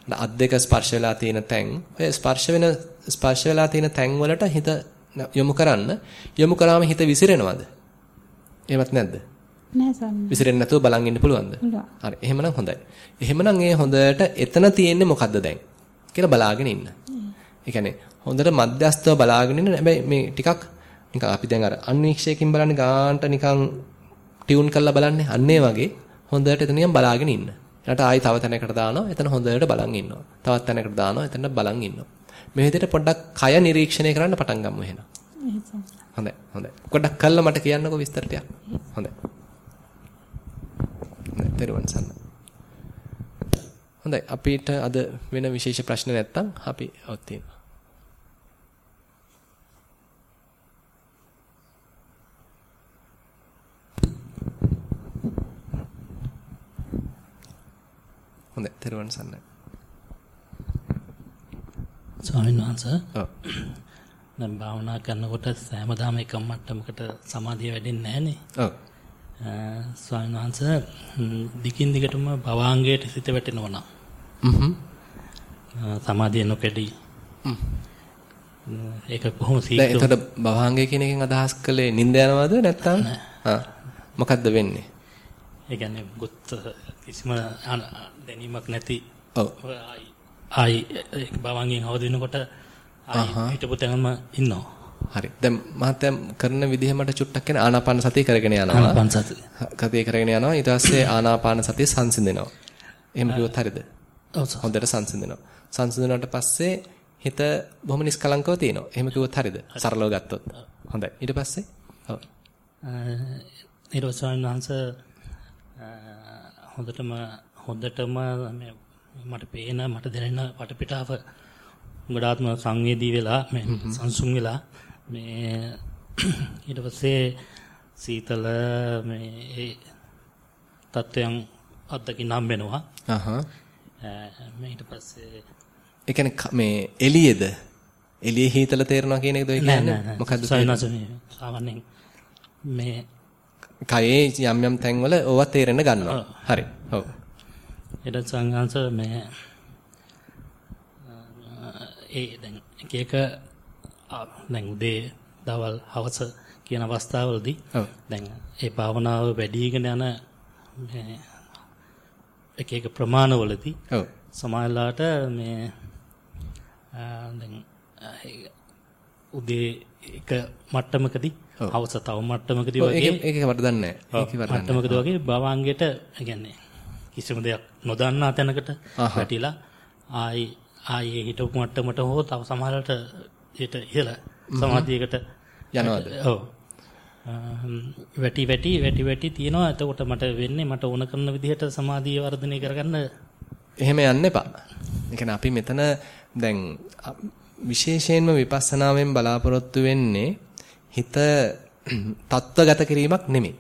අත් දෙක ස්පර්ශ වෙලා තියෙන තැන් ඔය ස්පර්ශ වෙන ස්පර්ශ වෙලා තියෙන තැන් වලට හිත යොමු කරන්න යොමු කරාම හිත විසිරෙනවද? එහෙමත් නැද්ද? නෑ සම්මා. විසිරෙන්නේ නැතුව බලන් ඉන්න පුළුවන්ද? හරි. එහෙමනම් හොඳයි. එහෙමනම් ඒ හොඳට එතන තියෙන්නේ මොකද්ද දැන්? කියලා බලාගෙන ඉන්න. ඒ කියන්නේ හොඳට මධ්‍යස්තව බලාගෙන ඉන්න. හැබැයි මේ ටිකක් නිකන් අපි දැන් අර අන්වීක්ෂයකින් බලන්නේ ගාන්ට නිකන් ටියුන් කරලා බලන්නේ. අන්න වගේ හොඳට එතනින් බලාගෙන ඉන්න. ඊට ආයි තව තැනකට දානවා. එතන හොඳට බලන් ඉන්නවා. තවත් තැනකට දානවා. එතන බලන් ඉන්නවා. මේ විදිහට පොඩ්ඩක් කය නිරීක්ෂණය කරන්න පටන් ගමු එහෙනම්. හොඳයි. හොඳයි. පොඩ්ඩක් කළා මට කියන්නකෝ විස්තර ටිකක්. හොඳයි. තෙරුවන් සන්න. හොඳයි. අපිට අද වෙන විශේෂ ප්‍රශ්න නැත්තම් අපි ඔත් තියෙනවා. හොඳයි. තෙරුවන් සරණයි. ස්වාමීන් වහන්සේ. ඔව්. දැන් භාවනා කරනකොට සෑමදාම එක මට්ටමකට සමාධිය වැඩෙන්නේ නැහනේ. ඔව්. ස්වාමීන් වහන්සේ දිගින් දිගටම භවාංගයට සිත වැටෙනවා නම්. හ්ම්. සමාධිය නොකැඩී. හ්ම්. ඒක කොහොම සීක්‍රම දැන් එතකොට භවංගය කියන එකෙන් අදහස් කළේ නිින්ද යනවද නැත්නම් මොකද්ද වෙන්නේ ඒ කියන්නේ ගොත් කිසිම දැනීමක් නැති ඔව්. ආයි භවංගෙන් අවදිනකොට ආයි හිටපු තැනම ඉන්නවා. හරි. දැන් මහත්තයා කරන විදිහ මට චුට්ටක් කියන ආනාපාන සතිය කරගෙන යනවා. ආනාපාන සතිය. කතිය කරගෙන යනවා. ඊට පස්සේ ආනාපාන සතිය සංසිඳෙනවා. එහෙම කිව්වොත් හරියද ඔව් හොඳට සංසිඳෙනවා. සංසිඳුණාට පස්සේ හිත බොහොම නිස්කලංකව තියෙනවා. එහෙම කිව්වොත් හරියද? සරලව ගත්තොත්. හොඳයි. ඊට පස්සේ? ඔව්. ඊට පස්සේ හොඳටම හොඳටම මට පේන මට දැනෙන වටපිටාව ගොඩාත්ම සංවේදී වෙලා මේ සංසුන් වෙලා මේ ඊට පස්සේ සීතල මේ ඒ තත්වයන් අත්දකින්න හම්බ වෙනවා. අහහ. ඊට පස්සේ ඒ කියන්නේ මේ එළියේද? එළියේ හීතල තේරෙනවා කියන එකද ඔය කියන්නේ? මොකද්ද සාමාන්‍යයෙන් මේ කයේ යම් යම් තැන්වල ඕවා තේරෙන්න ගන්නවා. හරි. ඔව්. ඊට සංඝාංශ මේ ඒ දැන් එක එක දැන් උදේ දවල් හවස කියන අවස්ථාවලදී දැන් ඒ භාවනාව වැඩිගෙන යන මේ එක එක ප්‍රමාණවලදී ඔව්. සමාජලාට මේ දැන් උදේ එක මට්ටමකදී හවස තව මට්ටමකදී වගේ ඒක මට දන්නේ නැහැ. ඒක මට්ටමකදී වගේ භවංගයට කියන්නේ කිසිම දෙයක් නොදන්නා තැනකට වැටිලා ආයි ආයේ හිටපු මට්ටමට හෝ තව සමහරකට ඊට ඉහළ සමාධියකට යනවාද? ඔව්. වැටි වැටි වැටි වැටි තියෙනවා. එතකොට මට වෙන්නේ මට ඕන කරන විදිහට සමාධිය වර්ධනය කරගන්න එහෙම යන්න එපා. ඒ කියන්නේ අපි මෙතන දැන් විශේෂයෙන්ම විපස්සනාවෙන් බලාපොරොත්තු වෙන්නේ හිත තත්ත්වගත කිරීමක් නෙමෙයි.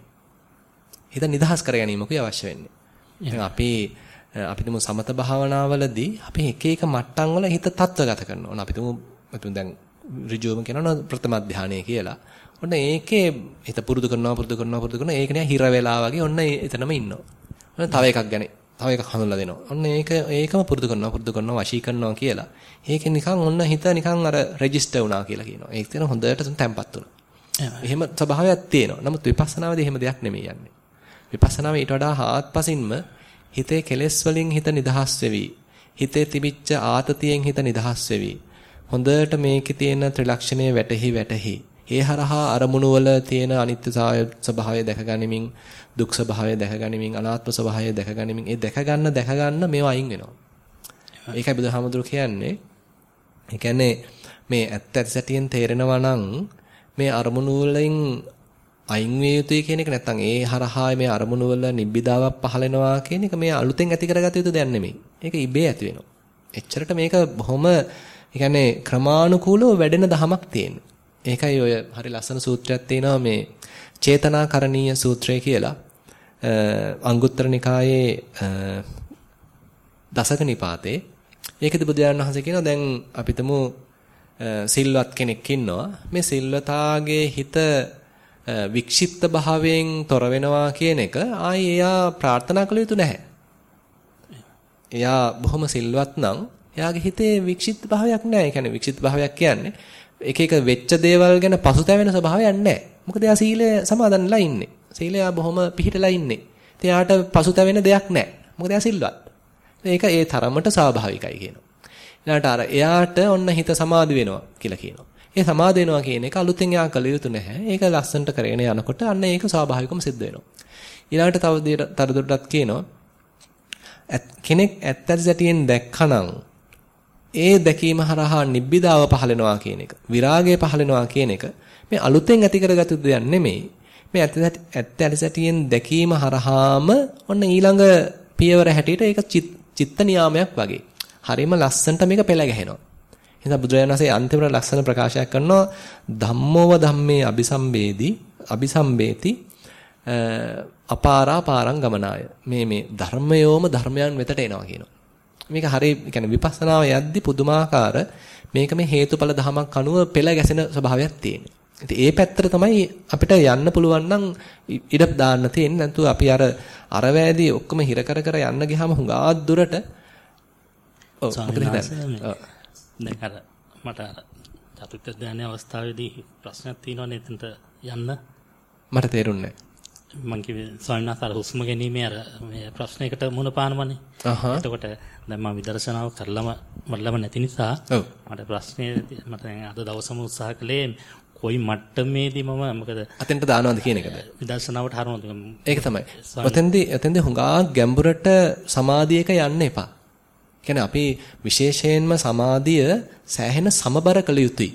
හිත නිදහස් කර ගැනීමකුයි අවශ්‍ය වෙන්නේ. අපි අපි තුමු සමත භාවනාවලදී අපි එක එක මට්ටම් වල හිත තත්ත්වගත කරනවා. ඔන්න අපි තුමු තුමු දැන් ඍජුවම කියනවා ප්‍රථම ධානය කියලා. ඔන්න ඒකේ හිත පුරුදු කරනවා පුරුදු කරනවා පුරුදු කරනවා ඒක නිකන් හිර වෙලා වගේ ඔන්න එතනම ඉන්නවා. ඔන්න තව එකක් ගැන තව එකක් හඳුන්ලා දෙනවා. ඔන්න ඒක ඒකම පුරුදු කරනවා පුරුදු කරනවා වශී කරනවා කියලා. ඒකෙන් නිකන් ඔන්න හිත නිකන් අර රෙජිස්ටර් වුණා කියලා කියනවා. ඒක තියෙන හොඳට තැම්පත් වුණා. එහෙම ස්වභාවයක් තියෙනවා. නමුත් විපස්සනාවේදී එහෙම දෙයක් නෙමෙයි යන්නේ. විපස්සනාවේ ඊට වඩා හාත්පසින්ම හිතේ කෙලෙස් වලින් හිත නිදහස් වෙවි. හිතේ තිබිච්ච ආතතියෙන් හිත නිදහස් වෙවි. හොඳට මේකේ තියෙන ත්‍රිලක්ෂණයේ වැටහි වැටහි. ඒ හරහා අරමුණු වල තියෙන අනිත්‍ය ස්වභාවය දැක ගනිමින් දුක් ස්වභාවය දැක ගනිමින් අනාත්ම ස්වභාවය දැක ගනිමින් ඒ දැක ගන්න දැක ගන්න මේවා අයින් වෙනවා. ඒකයි බුදුහාමුදුරු කියන්නේ. ඒ කියන්නේ මේ ඇත්ත ඇති සැටියෙන් තේරෙනවා නම් මේ අරමුණු වලින් අයින් විය යුතුයි කියන එක නැත්නම් ඒ හරහා මේ අරමුණු වල නිබ්බිදාවක් පහලෙනවා කියන එක මේ අලුතෙන් ඇති කරගත යුතු දෙයක් නෙමෙයි. ඒක ඉබේ ඇති වෙනවා. එච්චරට මේක බොහොම ඒ කියන්නේ ක්‍රමානුකූලව වැඩෙන දහමක් තියෙනවා. ඒකයි ඔය හරි ලස්සන සූත්‍රයක් තියෙනවා මේ චේතනාකරණීය සූත්‍රය කියලා. අංගුත්තර නිකායේ දසක නිපාතේ ඒකෙදි බුදුරජාණන් වහන්සේ කියනවා දැන් අපිටම සිල්වත් කෙනෙක් ඉන්නවා මේ සිල්වතාගේ හිත වික්ෂිප්ත භාවයෙන් තොර වෙනවා කියන එක ආයේ එයා ප්‍රාර්ථනා කළ යුතු නැහැ. එයා බොහොම සිල්වත් නම් එයාගේ හිතේ වික්ෂිප්ත භාවයක් නැහැ. ඒ කියන්නේ වික්ෂිප්ත භාවයක් කියන්නේ එක එක වෙච්ච දේවල් ගැන පසුතැවෙන ස්වභාවයක් නැහැ. මොකද එයා සීලය සමාදන්ලා ඉන්නේ. සීලය බොහොම පිහිටලා ඉන්නේ. ඉතින් එයාට පසුතැවෙන දෙයක් නැහැ. මොකද එයා සිල්වත්. ඒක ඒ තරමට ස්වාභාවිකයි කියනවා. ඊළඟට අර එයාට ඔන්න හිත සමාධි වෙනවා කියලා කියනවා. ඒ සමාධි වෙනවා කියන එක අලුතෙන් එයා කළ යුතු නැහැ. ඒක ලස්සනට කරගෙන යනකොට අන්න ඒක ස්වාභාවිකවම සිද්ධ වෙනවා. ඊළඟට තව දෙයක් තරදුරටත් කියනවා කෙනෙක් ඇත්ත ඇතියෙන් දැක්කනම් ඒ දැකීම හරහා නිබ්බිදාව පහලෙනවා කියන එක විරාගය පහලෙනවා කියන එක මේ අලුතෙන් ඇති කරගත්තු දෙයක් නෙමෙයි මේ ඇත්ත ඇතිසැටියෙන් දැකීම හරහාම ඔන්න ඊළඟ පියවර හැටියට ඒක චිත්ත නියාමයක් වගේ හරිම ලස්සනට මේක පෙළ ගැහෙනවා එහෙනම් බුදුරජාණන් වහන්සේ අන්තිමට ලස්සන ප්‍රකාශයක් කරනවා ධම්මෝව ධම්මේ අபிසම්බේදී අபிසම්බේති අපාරා පාරං ගමනාය. මේ මේ ධර්මයෝම ධර්මයන් වෙතට එනවා කියනවා. මේක හරිය කියන්නේ විපස්සනාව යද්දි පුදුමාකාර මේක මේ හේතුඵල ධමයක් අනුව පෙළ ගැසෙන ස්වභාවයක් තියෙනවා. ඉතින් ඒ පැත්තට තමයි අපිට යන්න පුළුවන් නම් ඉඩ දාන්න තියෙන්නේ. නැත්නම් අපි අර අර ඔක්කොම හිර කර කර යන්න ගියාම හුඟා දුරට ඔව්? දැන් අර මට අර චතුර්ථ ධානයේ අවස්ථාවේදී ප්‍රශ්නයක් තියෙනවනේ එතනට යන්න. මට තේරුන්නේ මං කිව්වේ ස්වාමීන් වහන්සේ අර හුස්ම ගැනීමේ අර මේ ප්‍රශ්නයකට මුණ පානවනේ. එතකොට දැන් මම විදර්ශනාව කරලම මල්ලම නැති නිසා මට ප්‍රශ්නේ මට අද දවසම උත්සාහ කළේ කොයි මට්ටමේදී මම මොකද අතෙන්ට දානවද කියන එකද? විදර්ශනාවට හරවනවද? ඒක තමයි. ඔතෙන්දී ඔතෙන්දී හුඟා ගැඹුරට සමාධියක යන්න එපා කියන්නේ අපි විශේෂයෙන්ම සමාධිය සෑහෙන සමබර කළ යුතුයි.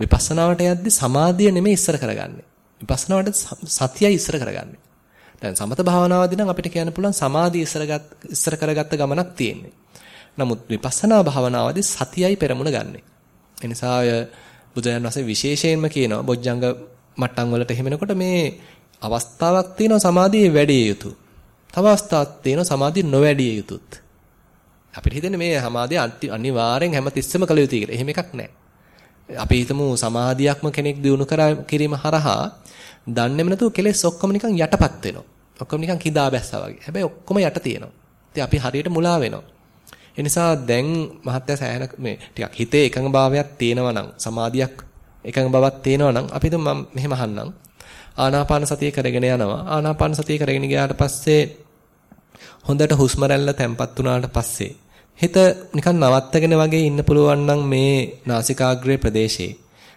විපස්සනාවට යද්දි සමාධිය නෙමෙයි ඉස්සර කරගන්නේ. විපස්සනාවට සතියයි ඉස්සර කරගන්නේ. දැන් සමත භාවනාවදී නම් අපිට කියන්න පුළුවන් සමාධිය ඉස්සරගත් ඉස්සර කරගත්ත ගමනක් තියෙන්නේ. නමුත් විපස්සනා භාවනාවදී සතියයි පෙරමුණ ගන්නෙ. ඒ නිසා බුදුන් වහන්සේ විශේෂයෙන්ම කියනවා බොජ්ජංග මට්ටම් වලට එහෙමනකොට මේ අවස්ථාවක් තියෙනවා සමාධියේ වැඩි යුතු. තව අවස්ථාවක් තියෙනවා සමාධිය නොවැඩිය යුතුත්. අපිට හිතෙන්නේ මේ සමාධිය අනිවාර්යෙන් හැමතිස්සෙම කළ යුතුයි කියලා. එහෙම එකක් නැහැ. අපි හිතමු සමාධියක්ම කෙනෙක් දිනු කර කිරීම හරහා දන්නේම නැතුව කෙලෙස් ඔක්කොම නිකන් යටපත් වෙනවා. ඔක්කොම නිකන් කිදා බැස්සා වගේ. හැබැයි ඔක්කොම යට තියෙනවා. ඉතින් අපි හරියට මුලා වෙනවා. ඒ නිසා දැන් මහත්ය සෑහෙන මේ ටිකක් හිතේ එකඟභාවයක් තියෙනවා නම් සමාධියක් එකඟ බවක් තියෙනවා නම් අපි මම මෙහෙම අහන්නම් ආනාපාන සතිය කරගෙන යනවා ආනාපාන සතිය කරගෙන ගියාට පස්සේ හොඳට හුස්ම රැල්ල තැම්පත් වුණාට පස්සේ හිත නිකන් නවත්තගෙන වගේ ඉන්න පුළුවන් නම් මේ නාසිකාග්‍රේ ප්‍රදේශයේ.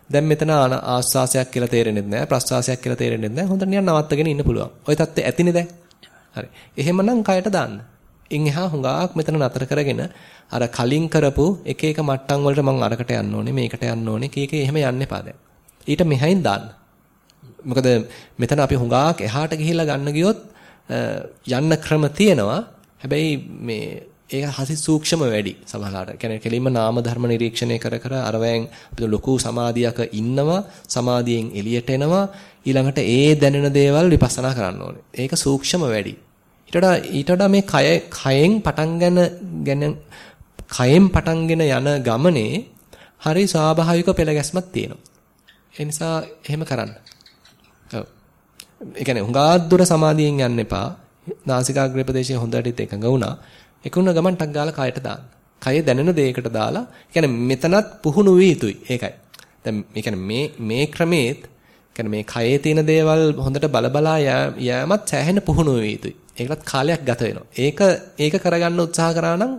දැන් මෙතන ආස්වාසයක් කියලා තේරෙන්නේ නැහැ, ප්‍රස්වාසයක් කියලා තේරෙන්නේ නැහැ. හොඳට නිකන් නවත්තගෙන ඉන්න පුළුවන්. ওই தත්ත්වය ඇතිනේ දැන්. හරි. එහෙමනම් කයට දාන්න. ඉන් එහා හුඟාක් මෙතන නතර කරගෙන අර කලින් කරපු එක එක මට්ටම් වලට මම අරකට යන්න ඕනේ, මේකට යන්න ඕනේ කීකේ එහෙම යන්න එපා දැන්. ඊට මෙහයින් දාන්න. මොකද මෙතන අපි හුඟාක් එහාට ගිහිල්ලා ගන්න ගියොත් යන්න ක්‍රම තියෙනවා. හැබැයි මේ ඒක හසි සූක්ෂම වැඩි සමහරවිට. කියන්නේ කෙලින්ම නාම ධර්ම නිරීක්ෂණය කර කර අරවැයෙන් අපිට ලොකු සමාධියක ඉන්නවා සමාධියෙන් එළියට එනවා ඊළඟට ඒ දැනෙන දේවල් විපස්සනා කරන්න ඕනේ. ඒක සූක්ෂම වැඩි. ඊට වඩා ඊට වඩා මේ කය කයෙන් පටන් ගන්න කයෙන් පටන්ගෙන යන ගමනේ හරි ස්වාභාවික පෙළ ගැස්මක් තියෙනවා. ඒ නිසා එහෙම කරන්න. ඔව්. ඒ කියන්නේ හුඟා දුර සමාධියෙන් යන්න එපා. නාසිකාග්‍රේ ප්‍රදේශයේ හොඳට එකඟ වුණා. එකුණ ගමන් ටක් ගාලා කයට දාන්න. කය දැනෙන දෙයකට දාලා, කියන්නේ මෙතනත් පුහුණු වී යුතුයි. ඒකයි. දැන් මේ කියන්නේ මේ මේ ක්‍රමේත් කියන්නේ මේ කයේ තියෙන දේවල් හොඳට බලබලා යෑමත් සෑහෙන පුහුණු වී යුතුයි. ඒකටත් කාලයක් ගත වෙනවා. ඒක ඒක කරගන්න උත්සාහ කරා නම්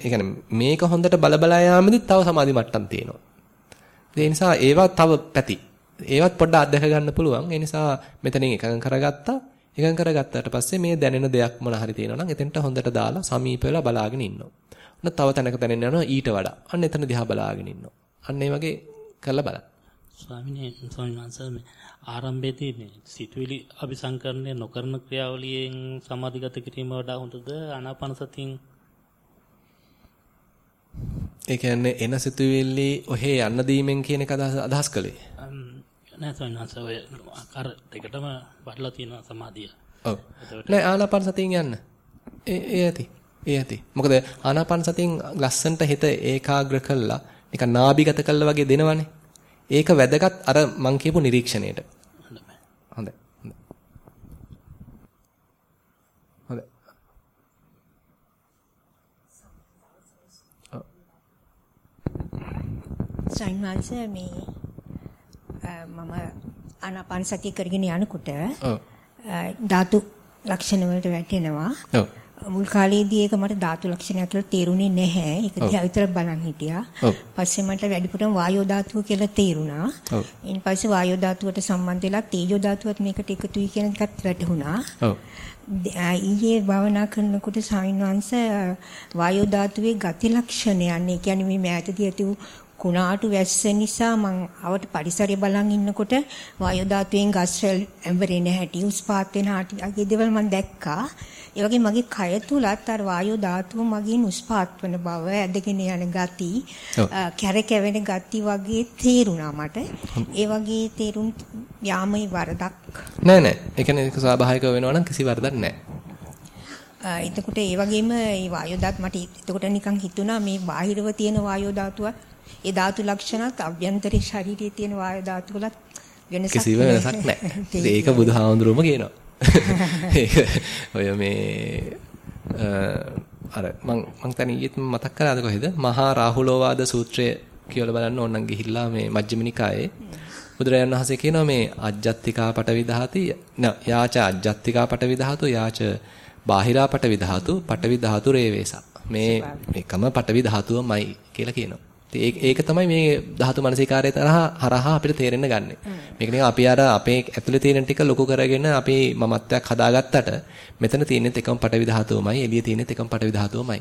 ඒ මේක හොඳට බලබලා යාමෙදිත් තව සමාධි මට්ටම් තියෙනවා. ඒ නිසා ඒවා තව පැති. ඒවත් පොඩ්ඩක් අත්දැක ගන්න පුළුවන්. ඒ නිසා මෙතනින් එකඟ කරගත්තා. එකඟ කරගත්තාට පස්සේ මේ දැනෙන දෙයක් මොන හරි තියෙනවා නම් එතෙන්ට හොඳට දාලා සමීප වෙලා බලාගෙන ඉන්නවා. ඔන්න තව තැනක දැනෙන්න යනවා ඊට වඩා. අන්න එතන දිහා බලාගෙන ඉන්නවා. අන්න ඒ වගේ කරලා බලන්න. ස්වාමිනේ ස්වාමීන් වහන්සේ මේ ආරම්භයේදී මේ සිතුවිලි අபிසංකරණය නොකරන ක්‍රියාවලියෙන් සමාධිගත කිරීම වඩා හොඳද ආනාපාන සතියෙන් ඒ කියන්නේ එන සිතුවිලි ඔහේ යන්න දීමෙන් කියන එක අදහස් කළේ නෑ ස්වාමීන් වහන්සේ. ඔය අර දෙකටම වඩලා තියෙන සමාධිය. ඔව්. නෑ ආනාපාන සතියෙන් යන්න. ඒ ඒ ඇති. ඒ ඇති. මොකද ආනාපාන සතියෙන් ලස්සන්ට හිත ඒකාග්‍ර කළා. නිකන් නාභිගත කළා වගේ දෙනවනේ. ඒක වැදගත් අර මං කියපු නිරීක්ෂණයට. හොඳයි. හොඳයි. සයින්වන්ස මේ මම ආනාපාන සතිය කරගෙන යනකොට ධාතු ලක්ෂණ වලට වැටෙනවා. ඔව්. මුල් කාලේදී ඒක මට ධාතු ලක්ෂණයක් කියලා තේරුනේ නැහැ. ඒක දිහා විතර බලන් හිටියා. පස්සේ මට වැඩිපුරම වායෝ ධාතුව කියලා තේරුණා. ඊට පස්සේ වායෝ ධාතුවට සම්බන්ධ වෙලා තේජෝ ධාතුවත් මේකට එකතුයි කියන එකත් වැටහුණා. ඊයේ භාවනා කරනකොට සාමින්වංශ වායෝ ධාතුවේ ගති ලක්ෂණයන් ඒ කියන්නේ මේ මෑතදී ඇති වූ කුණාටු වැස්ස නිසා මං අවට පරිසරය බලන් ඉන්නකොට වායු ධාතුවෙන් ගස් රැල් ඇඹරෙන හැටි උස් පාත් වෙන හැටි අගේ දේවල් මං දැක්කා. ඒ වගේ මගේ කය තුලත් අර වායු ධාතුව මගින් උස් පාත් වෙන බව ඇදගෙන යන ගති කැරකෙවෙන ගති වගේ තේරුණා මට. ඒ වගේ තේරුම් යාමයි වරදක්. නෑ නෑ. ඒ කියන්නේ ඒක ස්වාභාවිකව වෙනවා නම් කිසි වරදක් නෑ. එතකොට ඒ වගේම මේ වායු ධාත් මට එතකොට නිකන් හිතුණා මේ බාහිරව තියෙන වායු ධාතුවත් ඒ ධාතු ලක්ෂණත් අභ්‍යන්තරේ ශරීරයේ තියෙන වායු ධාතු වලත් වෙනසක් කිසිම වෙනසක් නැහැ. ඒක බුදුහාමුදුරුවම කියනවා. ඒක ඔය මේ අර මං මං තන ඊයේත් මතක් කරාද කොහෙද? මහා රාහුලෝවාද සූත්‍රය කියලා බලන්න ඕනනම් ගිහිල්ලා මේ මජ්ක්‍ධිම නිකායේ බුදුරජාණන් වහන්සේ කියනවා මේ අජ්ජත්තිකා පටවි දහති යාච අජ්ජත්තිකා පටවි ධාතු යාච බාහිරා පටවි ධාතු පටවි ධාතු රේවේසා මේ එකම පටවි ධාතුවමයි කියලා කියනවා. ඒක තමයි මේ ධාතු මනසිකාරය තරහා හරහා අපිට තේරෙන්න ගන්නෙ. මේක නිකන් අපි අර අපේ ඇතුලේ තියෙන ටික ලොකු කරගෙන අපි මමත්වයක් හදාගත්තට මෙතන තියෙනෙත් එකම පටවි ධාතුවමයි එළියේ තියෙනෙත් එකම පටවි ධාතුවමයි.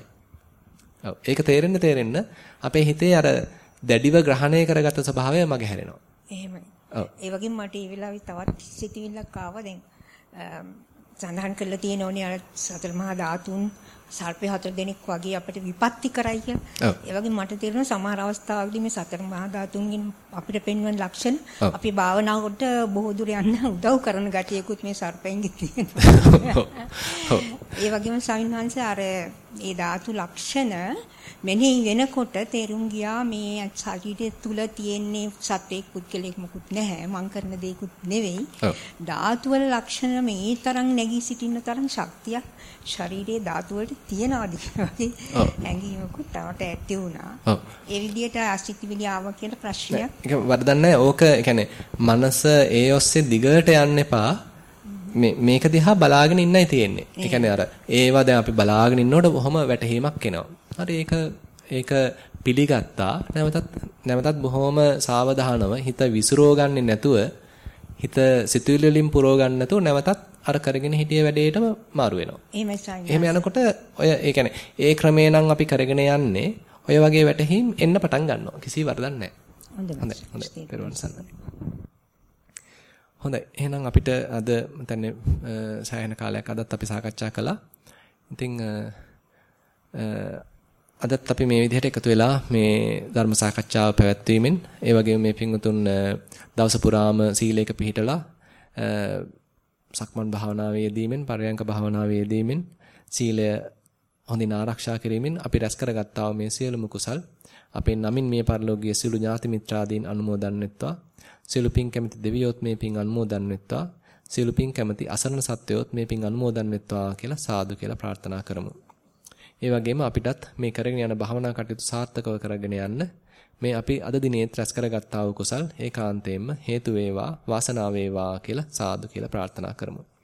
ඔව් ඒක තේරෙන්න තේරෙන්න අපේ හිතේ අර දැඩිව ග්‍රහණය කරගත ස්වභාවය මගේ හැරෙනවා. එහෙමයි. ඒ වගේම මට ඒ වෙලාවේ තවත් සිතිවිල්ලක් ආවා දැන් සඳහන් කරලා තියෙන ඕනේ අර සතර මහා ධාතුන් සර්පේ හතර දෙනෙක් වගේ අපිට විපත්ති කරයි කියලා. ඒ වගේ මට තේරෙනවා සමහර අවස්ථාවකදී මේ සතර මහා ධාතුන්ගෙන් අපිට පෙන්වන ලක්ෂණ අපි භාවනාවට බොහෝ දුර යන්න උදව් කරන ගතියකුත් මේ සර්පෙන්ගේ තියෙනවා. ඒ වගේම සවින්හන්ස අර ඒ ධාතු ලක්ෂණ මෙනෙහි වෙනකොට තේරුම් ගියා මේ ශරීරය තුල තියෙන්නේ සත්වයක් පුද්ගලයෙක් මොකුත් නැහැ මං කරන දේකුත් නෙවෙයි. ධාතු වල ලක්ෂණ මේ තරම් නැගී සිටින්න තරම් ශක්තියක් ශරීරයේ ධාතු වලට තියනවාද වගේ හැඟීමකුත් තවට ඇති වුණා. ඒ විදිහට අසිතිවිලි ආවා කියලා ප්‍රශ්නයක්. ඒක වරදන්නේ ඕක කියන්නේ මනස ඒ ඔස්සේ දිගට යන්න එපා මේ මේක දිහා බලාගෙන ඉන්නයි තියෙන්නේ. ඒ කියන්නේ අර ඒවා දැන් අපි බලාගෙන ඉන්නකොට බොහොම වැටහීමක් එනවා. හරි ඒක ඒක පිළිගත්තා. නැවතත් නැවතත් බොහොම සාවධානව හිත විසිරෝ නැතුව හිත සිතුවිලි වලින් පුරව නැතුව නැවතත් අර කරගෙන හිටිය වැඩේටම මාරු වෙනවා. එහෙම යනකොට ඔය ඒ කියන්නේ ඒ ක්‍රමේ නම් අපි කරගෙන යන්නේ ඔය වගේ වැටහීම් එන්න පටන් ගන්නවා. කිසි වරදක් නැහැ. හොඳයි. හොඳයි. හොඳයි. එහෙනම් අපිට අද මතන්නේ සෑහෙන කාලයක් අදත් අපි සාකච්ඡා කළා. ඉතින් අදත් අපි මේ විදිහට එකතු වෙලා මේ ධර්ම සාකච්ඡාව පැවැත්වීමෙන් ඒ වගේම මේ පින්වතුන් දවස පුරාම සීලයක පිළිහිටලා සක්මන් භාවනාවේ යෙදීමෙන් පරයන්ක භාවනාවේ යෙදීමෙන් සීලය හොඳින් ආරක්ෂා කිරීමෙන් අපි රැස් කරගත්තා මේ සියලුම කුසල් අපේ නමින් මේ පරිලෝකීය සියලු ඥාති මිත්‍රාදීන් අනුමෝදන් වෙත්වා සියලු පින් කැමති දෙවියොත් මේ පින් අනුමෝදන් වෙත්වා. සියලු පින් කැමති අසරණ සත්වයොත් මේ පින් අනුමෝදන් වෙත්වා කියලා සාදු කියලා ප්‍රාර්ථනා කරමු. ඒ වගේම අපිටත් මේ කරගෙන යන භවනා කටයුතු සාර්ථකව කරගෙන යන්න. මේ අපි අද දිනේ ත්‍රස් කරගත්තා වූ කුසල් ඒකාන්තයෙන්ම හේතු වේවා වාසනාව වේවා කියලා සාදු කියලා ප්‍රාර්ථනා කරමු.